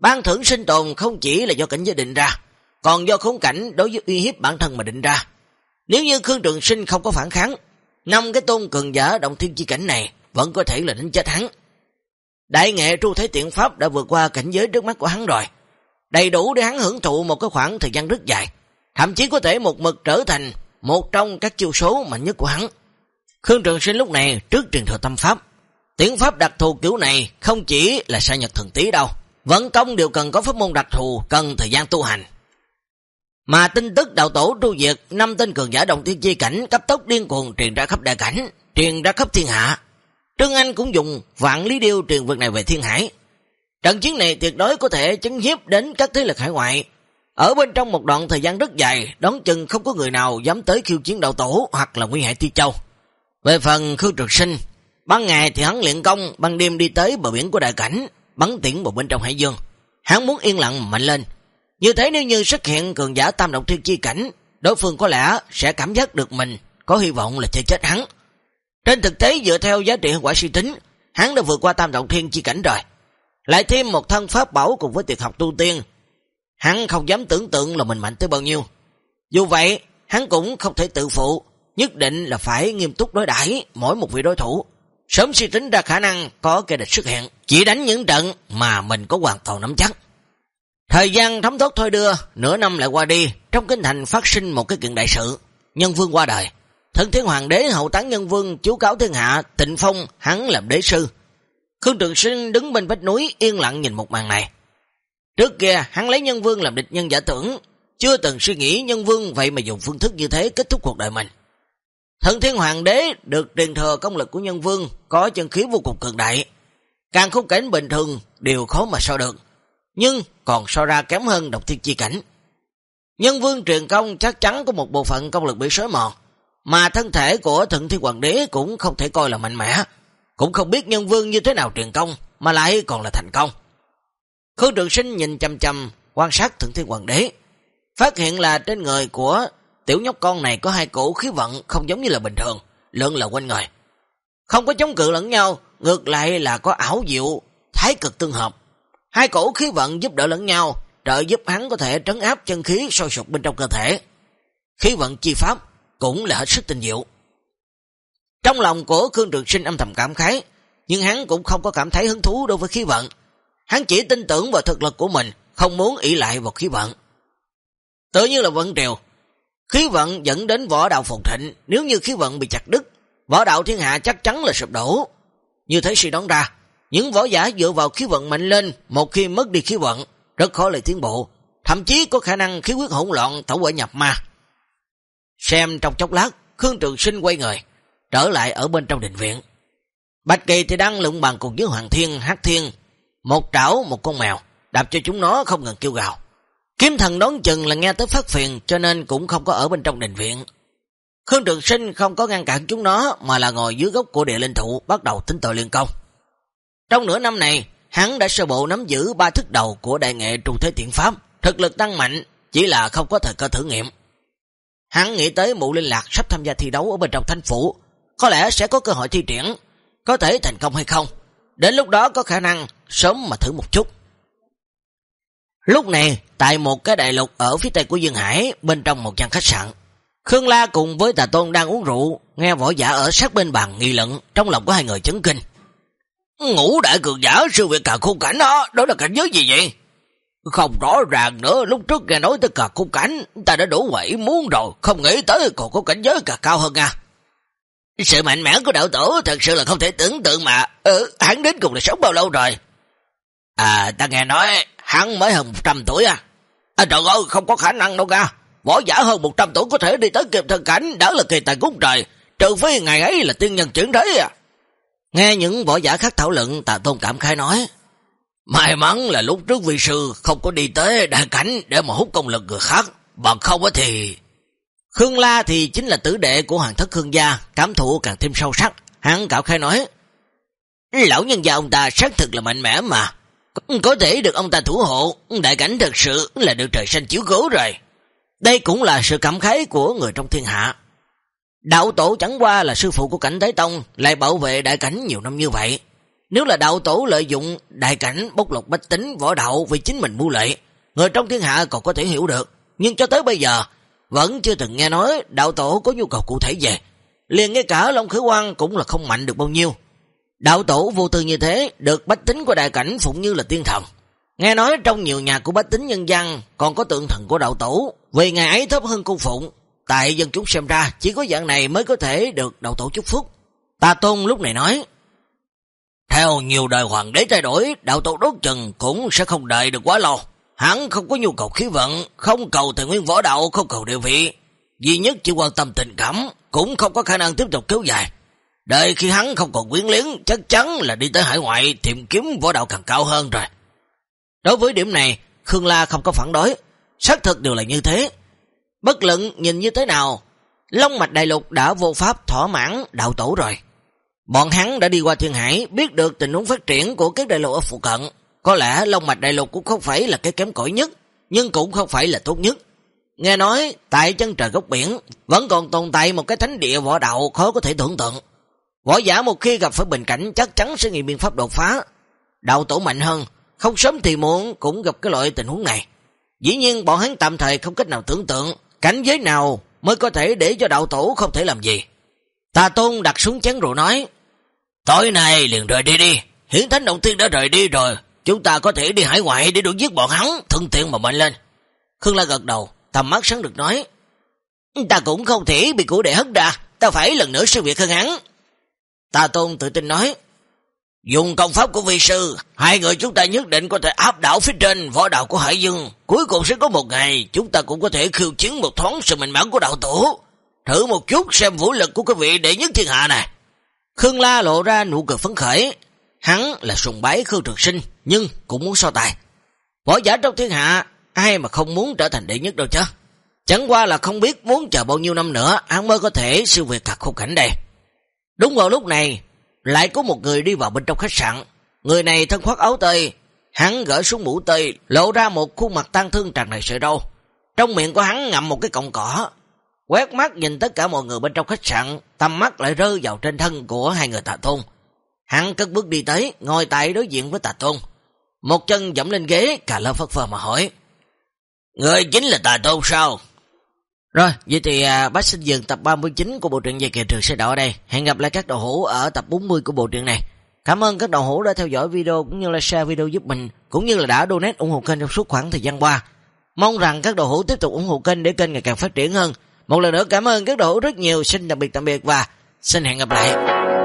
[SPEAKER 1] Ban thưởng sinh tồn không chỉ là do cảnh giới định ra, còn do khốn cảnh đối với uy hiếp bản thân mà định ra. Nếu như Khương Trường Sinh không có phản kháng, năm cái tôn cường giả động thiên chi cảnh này vẫn có thể là đánh chết hắn. Đại nghệ tru thế tiện pháp đã vượt qua cảnh giới trước mắt của hắn rồi. Đầy đủ để hắn hưởng thụ một cái khoảng thời gian rất dài. Thậm chí có thể một mực trở thành một trong các chiêu số mạnh nhất của hắn. Khương Trường Sinh lúc này trước truyền thừa tâm pháp. Tiện pháp đặc thù kiểu này không chỉ là sai nhật thần tí đâu. Vẫn công đều cần có pháp môn đặc thù, cần thời gian tu hành. Mà tin tức đạo tổ tru diệt năm tên cường giả đồng thiên chi cảnh cấp tốc điên cuồng truyền ra khắp đại cảnh, truyền ra khắp thiên hạ. Trương Anh cũng dùng vạn lý điêu truyền vực này về thiên hải. Trận chiến này tuyệt đối có thể chấn hiếp đến các thế lực hải ngoại. Ở bên trong một đoạn thời gian rất dài, đón chừng không có người nào dám tới khiêu chiến đạo tổ hoặc là nguy hại Tiêu Châu. Về phần Khương Trực Sinh, ban ngày thì hắn luyện công, ban đêm đi tới bờ biển của đại cảnh, bắn tiễn vào bên trong hải dương. Hắn muốn yên lặng mạnh lên. Như thế nếu như xuất hiện cường giả tam động thiên chi cảnh, đối phương có lẽ sẽ cảm giác được mình có hy vọng là chơi chết hắn. Trên thực tế dựa theo giá trị quả suy tính, hắn đã vượt qua tam động thiên chi cảnh rồi. Lại thêm một thân pháp bảo cùng với tuyệt học tu tiên. Hắn không dám tưởng tượng là mình mạnh tới bao nhiêu. Dù vậy, hắn cũng không thể tự phụ, nhất định là phải nghiêm túc đối đãi mỗi một vị đối thủ. Sớm suy tính ra khả năng có kẻ địch xuất hiện, chỉ đánh những trận mà mình có hoàn toàn nắm chắc. Thời gian thấm thoát thôi đưa, nửa năm lại qua đi, trong kinh thành phát sinh một cái kiện đại sự. Nhân vương qua đời. Thân thiên hoàng đế hậu tán nhân vương chú cáo thiên hạ, tịnh phong hắn làm đế sư. Khương Trường Sinh đứng bên vách núi yên lặng nhìn một màn này. Trước kia hắn lấy nhân vương làm địch nhân giả tưởng, chưa từng suy nghĩ nhân vương vậy mà dùng phương thức như thế kết thúc cuộc đời mình. Thần thiên hoàng đế được truyền thừa công lực của nhân vương có chân khí vô cùng cường đại. Càng khung cảnh bình thường đều khó mà so được. Nhưng còn so ra kém hơn độc thiên chi cảnh. Nhân vương truyền công chắc chắn có một bộ phận công lực bị sói mòn. Mà thân thể của thượng thiên hoàng đế cũng không thể coi là mạnh mẽ. Cũng không biết nhân vương như thế nào truyền công mà lại còn là thành công. Khương trường sinh nhìn chăm chăm quan sát thượng thiên hoàng đế. Phát hiện là trên người của tiểu nhóc con này có hai cổ khí vận không giống như là bình thường, lượng là quanh người. Không có chống cự lẫn nhau, ngược lại là có ảo diệu, thái cực tương hợp. Hai cổ khí vận giúp đỡ lẫn nhau, trợ giúp hắn có thể trấn áp chân khí sôi sụp bên trong cơ thể. Khí vận chi pháp cũng là hết sức tinh diệu. Trong lòng của Khương Trường Sinh âm thầm cảm khái, nhưng hắn cũng không có cảm thấy hứng thú đối với khí vận. Hắn chỉ tin tưởng vào thực lực của mình, không muốn ỷ lại vào khí vận. Tự nhiên là vận triều, khí vận dẫn đến võ đạo phồn thịnh, nếu như khí vận bị chặt đứt, võ đạo thiên hạ chắc chắn là sụp đổ. Như thế suy đoán ra, những võ giả dựa vào khí vận mạnh lên, một khi mất đi khí vận, rất khó lại tiến bộ, thậm chí có khả năng khí huyết hỗn loạn tẩu quả nhập ma. Xem trong chốc lát, Khương Trường Sinh quay người, trở lại ở bên trong đình viện. Bạch Kỳ thì đang lụng bằng cùng với Hoàng Thiên, Hát Thiên, một trảo một con mèo, đạp cho chúng nó không ngừng kêu gào. Kiếm thần đón chừng là nghe tới phát phiền cho nên cũng không có ở bên trong đình viện. Khương Trường Sinh không có ngăn cản chúng nó mà là ngồi dưới gốc của địa linh thụ bắt đầu tính tội liên công. Trong nửa năm này, hắn đã sơ bộ nắm giữ ba thức đầu của đại nghệ trù thế tiện pháp, thực lực tăng mạnh, chỉ là không có thời cơ thử nghiệm. Hắn nghĩ tới mụ linh lạc sắp tham gia thi đấu ở bên trong thanh phủ, có lẽ sẽ có cơ hội thi triển, có thể thành công hay không. Đến lúc đó có khả năng sớm mà thử một chút. Lúc này, tại một cái đại lục ở phía tây của Dương Hải, bên trong một gian khách sạn, Khương La cùng với Tà Tôn đang uống rượu, nghe võ giả ở sát bên bàn nghị luận, trong lòng có hai người chấn kinh. Ngũ đại cường giả sư viện cả khung cảnh đó, đó là cảnh giới gì vậy? Không rõ ràng nữa, lúc trước nghe nói tới cả khung cảnh, ta đã đủ quẩy muốn rồi, không nghĩ tới còn có cảnh giới cả cao hơn à. Sự mạnh mẽ của đạo tổ thật sự là không thể tưởng tượng mà, ừ, hắn đến cùng là sống bao lâu rồi? À, ta nghe nói, hắn mới hơn 100 tuổi à. À trời ơi, không có khả năng đâu ca. Võ giả hơn 100 tuổi có thể đi tới kịp thân cảnh, đã là kỳ tài cúng trời, trừ phi ngày ấy là tiên nhân chuyển thế à. Nghe những võ giả khác thảo luận, tạ tôn cảm khai nói, May mắn là lúc trước vị sư không có đi tới đại cảnh để mà hút công lực người khác, bằng không thì... Khương La thì chính là tử đệ của hoàng thất Khương gia, cảm thụ càng thêm sâu sắc. Hắn cạo khai nói, Lão nhân gia ông ta xác thực là mạnh mẽ mà, có thể được ông ta thủ hộ, đại cảnh thật sự là được trời xanh chiếu cố rồi. Đây cũng là sự cảm khái của người trong thiên hạ. Đạo tổ chẳng qua là sư phụ của cảnh Thái Tông, lại bảo vệ đại cảnh nhiều năm như vậy. Nếu là đạo tổ lợi dụng đại cảnh bốc lộc bách tính võ đạo vì chính mình mưu lệ, người trong thiên hạ còn có thể hiểu được. Nhưng cho tới bây giờ, vẫn chưa từng nghe nói đạo tổ có nhu cầu cụ thể về. Liền ngay cả Long Khứ Quang cũng là không mạnh được bao nhiêu. Đạo tổ vô tư như thế, được bách tính của đại cảnh phụng như là tiên thần. Nghe nói trong nhiều nhà của bách tính nhân dân còn có tượng thần của đạo tổ, vì ngày ấy thấp hơn cung phụng. Tại dân chúng xem ra, chỉ có dạng này mới có thể được đạo tổ chúc phúc. Ta Tôn lúc này nói, theo nhiều đời hoàng đế thay đổi, đạo tổ đốt chừng cũng sẽ không đợi được quá lâu. Hắn không có nhu cầu khí vận, không cầu tài nguyên võ đạo, không cầu địa vị. Duy nhất chỉ quan tâm tình cảm, cũng không có khả năng tiếp tục kéo dài. Đợi khi hắn không còn quyến liếng, chắc chắn là đi tới hải ngoại tìm kiếm võ đạo càng cao hơn rồi. Đối với điểm này, Khương La không có phản đối, xác thực đều là như thế. Bất luận nhìn như thế nào, Long Mạch Đại Lục đã vô pháp thỏa mãn đạo tổ rồi. Bọn hắn đã đi qua Thiên Hải, biết được tình huống phát triển của các đại lục ở phụ cận. Có lẽ Long Mạch Đại Lục cũng không phải là cái kém cỏi nhất, nhưng cũng không phải là tốt nhất. Nghe nói, tại chân trời góc biển, vẫn còn tồn tại một cái thánh địa võ đạo khó có thể tưởng tượng. Võ giả một khi gặp phải bình cảnh chắc chắn sẽ nghĩ biện pháp đột phá. Đạo tổ mạnh hơn, không sớm thì muộn cũng gặp cái loại tình huống này. Dĩ nhiên bọn hắn tạm thời không cách nào tưởng tượng cảnh giới nào mới có thể để cho đạo tổ không thể làm gì. Tà Tôn đặt xuống chén rượu nói, Tối nay liền rời đi đi, hiển thánh động tiên đã rời đi rồi, chúng ta có thể đi hải ngoại để đuổi giết bọn hắn, thân tiện mà mạnh lên. Khương La gật đầu, tầm mắt sáng được nói, Ta cũng không thể bị củ đệ hất ra, ta phải lần nữa sư việc hơn hắn. ta Tôn tự tin nói, Dùng công pháp của vị sư, hai người chúng ta nhất định có thể áp đảo phía trên võ đạo của Hải Dương. Cuối cùng sẽ có một ngày, chúng ta cũng có thể khiêu chiến một thoáng sự mạnh mẽ của đạo tổ. Thử một chút xem vũ lực của cái vị đệ nhất thiên hạ này. Khương La lộ ra nụ cười phấn khởi. Hắn là sùng bái Khương Trường Sinh, nhưng cũng muốn so tài. Võ giả trong thiên hạ, ai mà không muốn trở thành đệ nhất đâu chứ. Chẳng qua là không biết muốn chờ bao nhiêu năm nữa, hắn mới có thể siêu việt cả khung cảnh đây. Đúng vào lúc này, lại có một người đi vào bên trong khách sạn. Người này thân khoác áo tây, hắn gỡ xuống mũ tây lộ ra một khuôn mặt tan thương tràn đầy sợi râu. Trong miệng của hắn ngậm một cái cọng cỏ. Quét mắt nhìn tất cả mọi người bên trong khách sạn, tầm mắt lại rơi vào trên thân của hai người tà tôn. Hắn cất bước đi tới, ngồi tại đối diện với tà tôn. Một chân dẫm lên ghế, cà lơ phất phơ mà hỏi. Người chính là tà tôn sao? Rồi, vậy thì à, bác sinh dừng tập 39 của bộ truyện về kỳ trường xe đỏ ở đây. Hẹn gặp lại các đầu hữu ở tập 40 của bộ truyện này. Cảm ơn các đầu hữu đã theo dõi video cũng như là share video giúp mình, cũng như là đã donate ủng hộ kênh trong suốt khoảng thời gian qua. Mong rằng các đầu hữu tiếp tục ủng hộ kênh để kênh ngày càng phát triển hơn. Một lần nữa cảm ơn các đội rất nhiều, xin đặc biệt tạm biệt và xin hẹn gặp lại.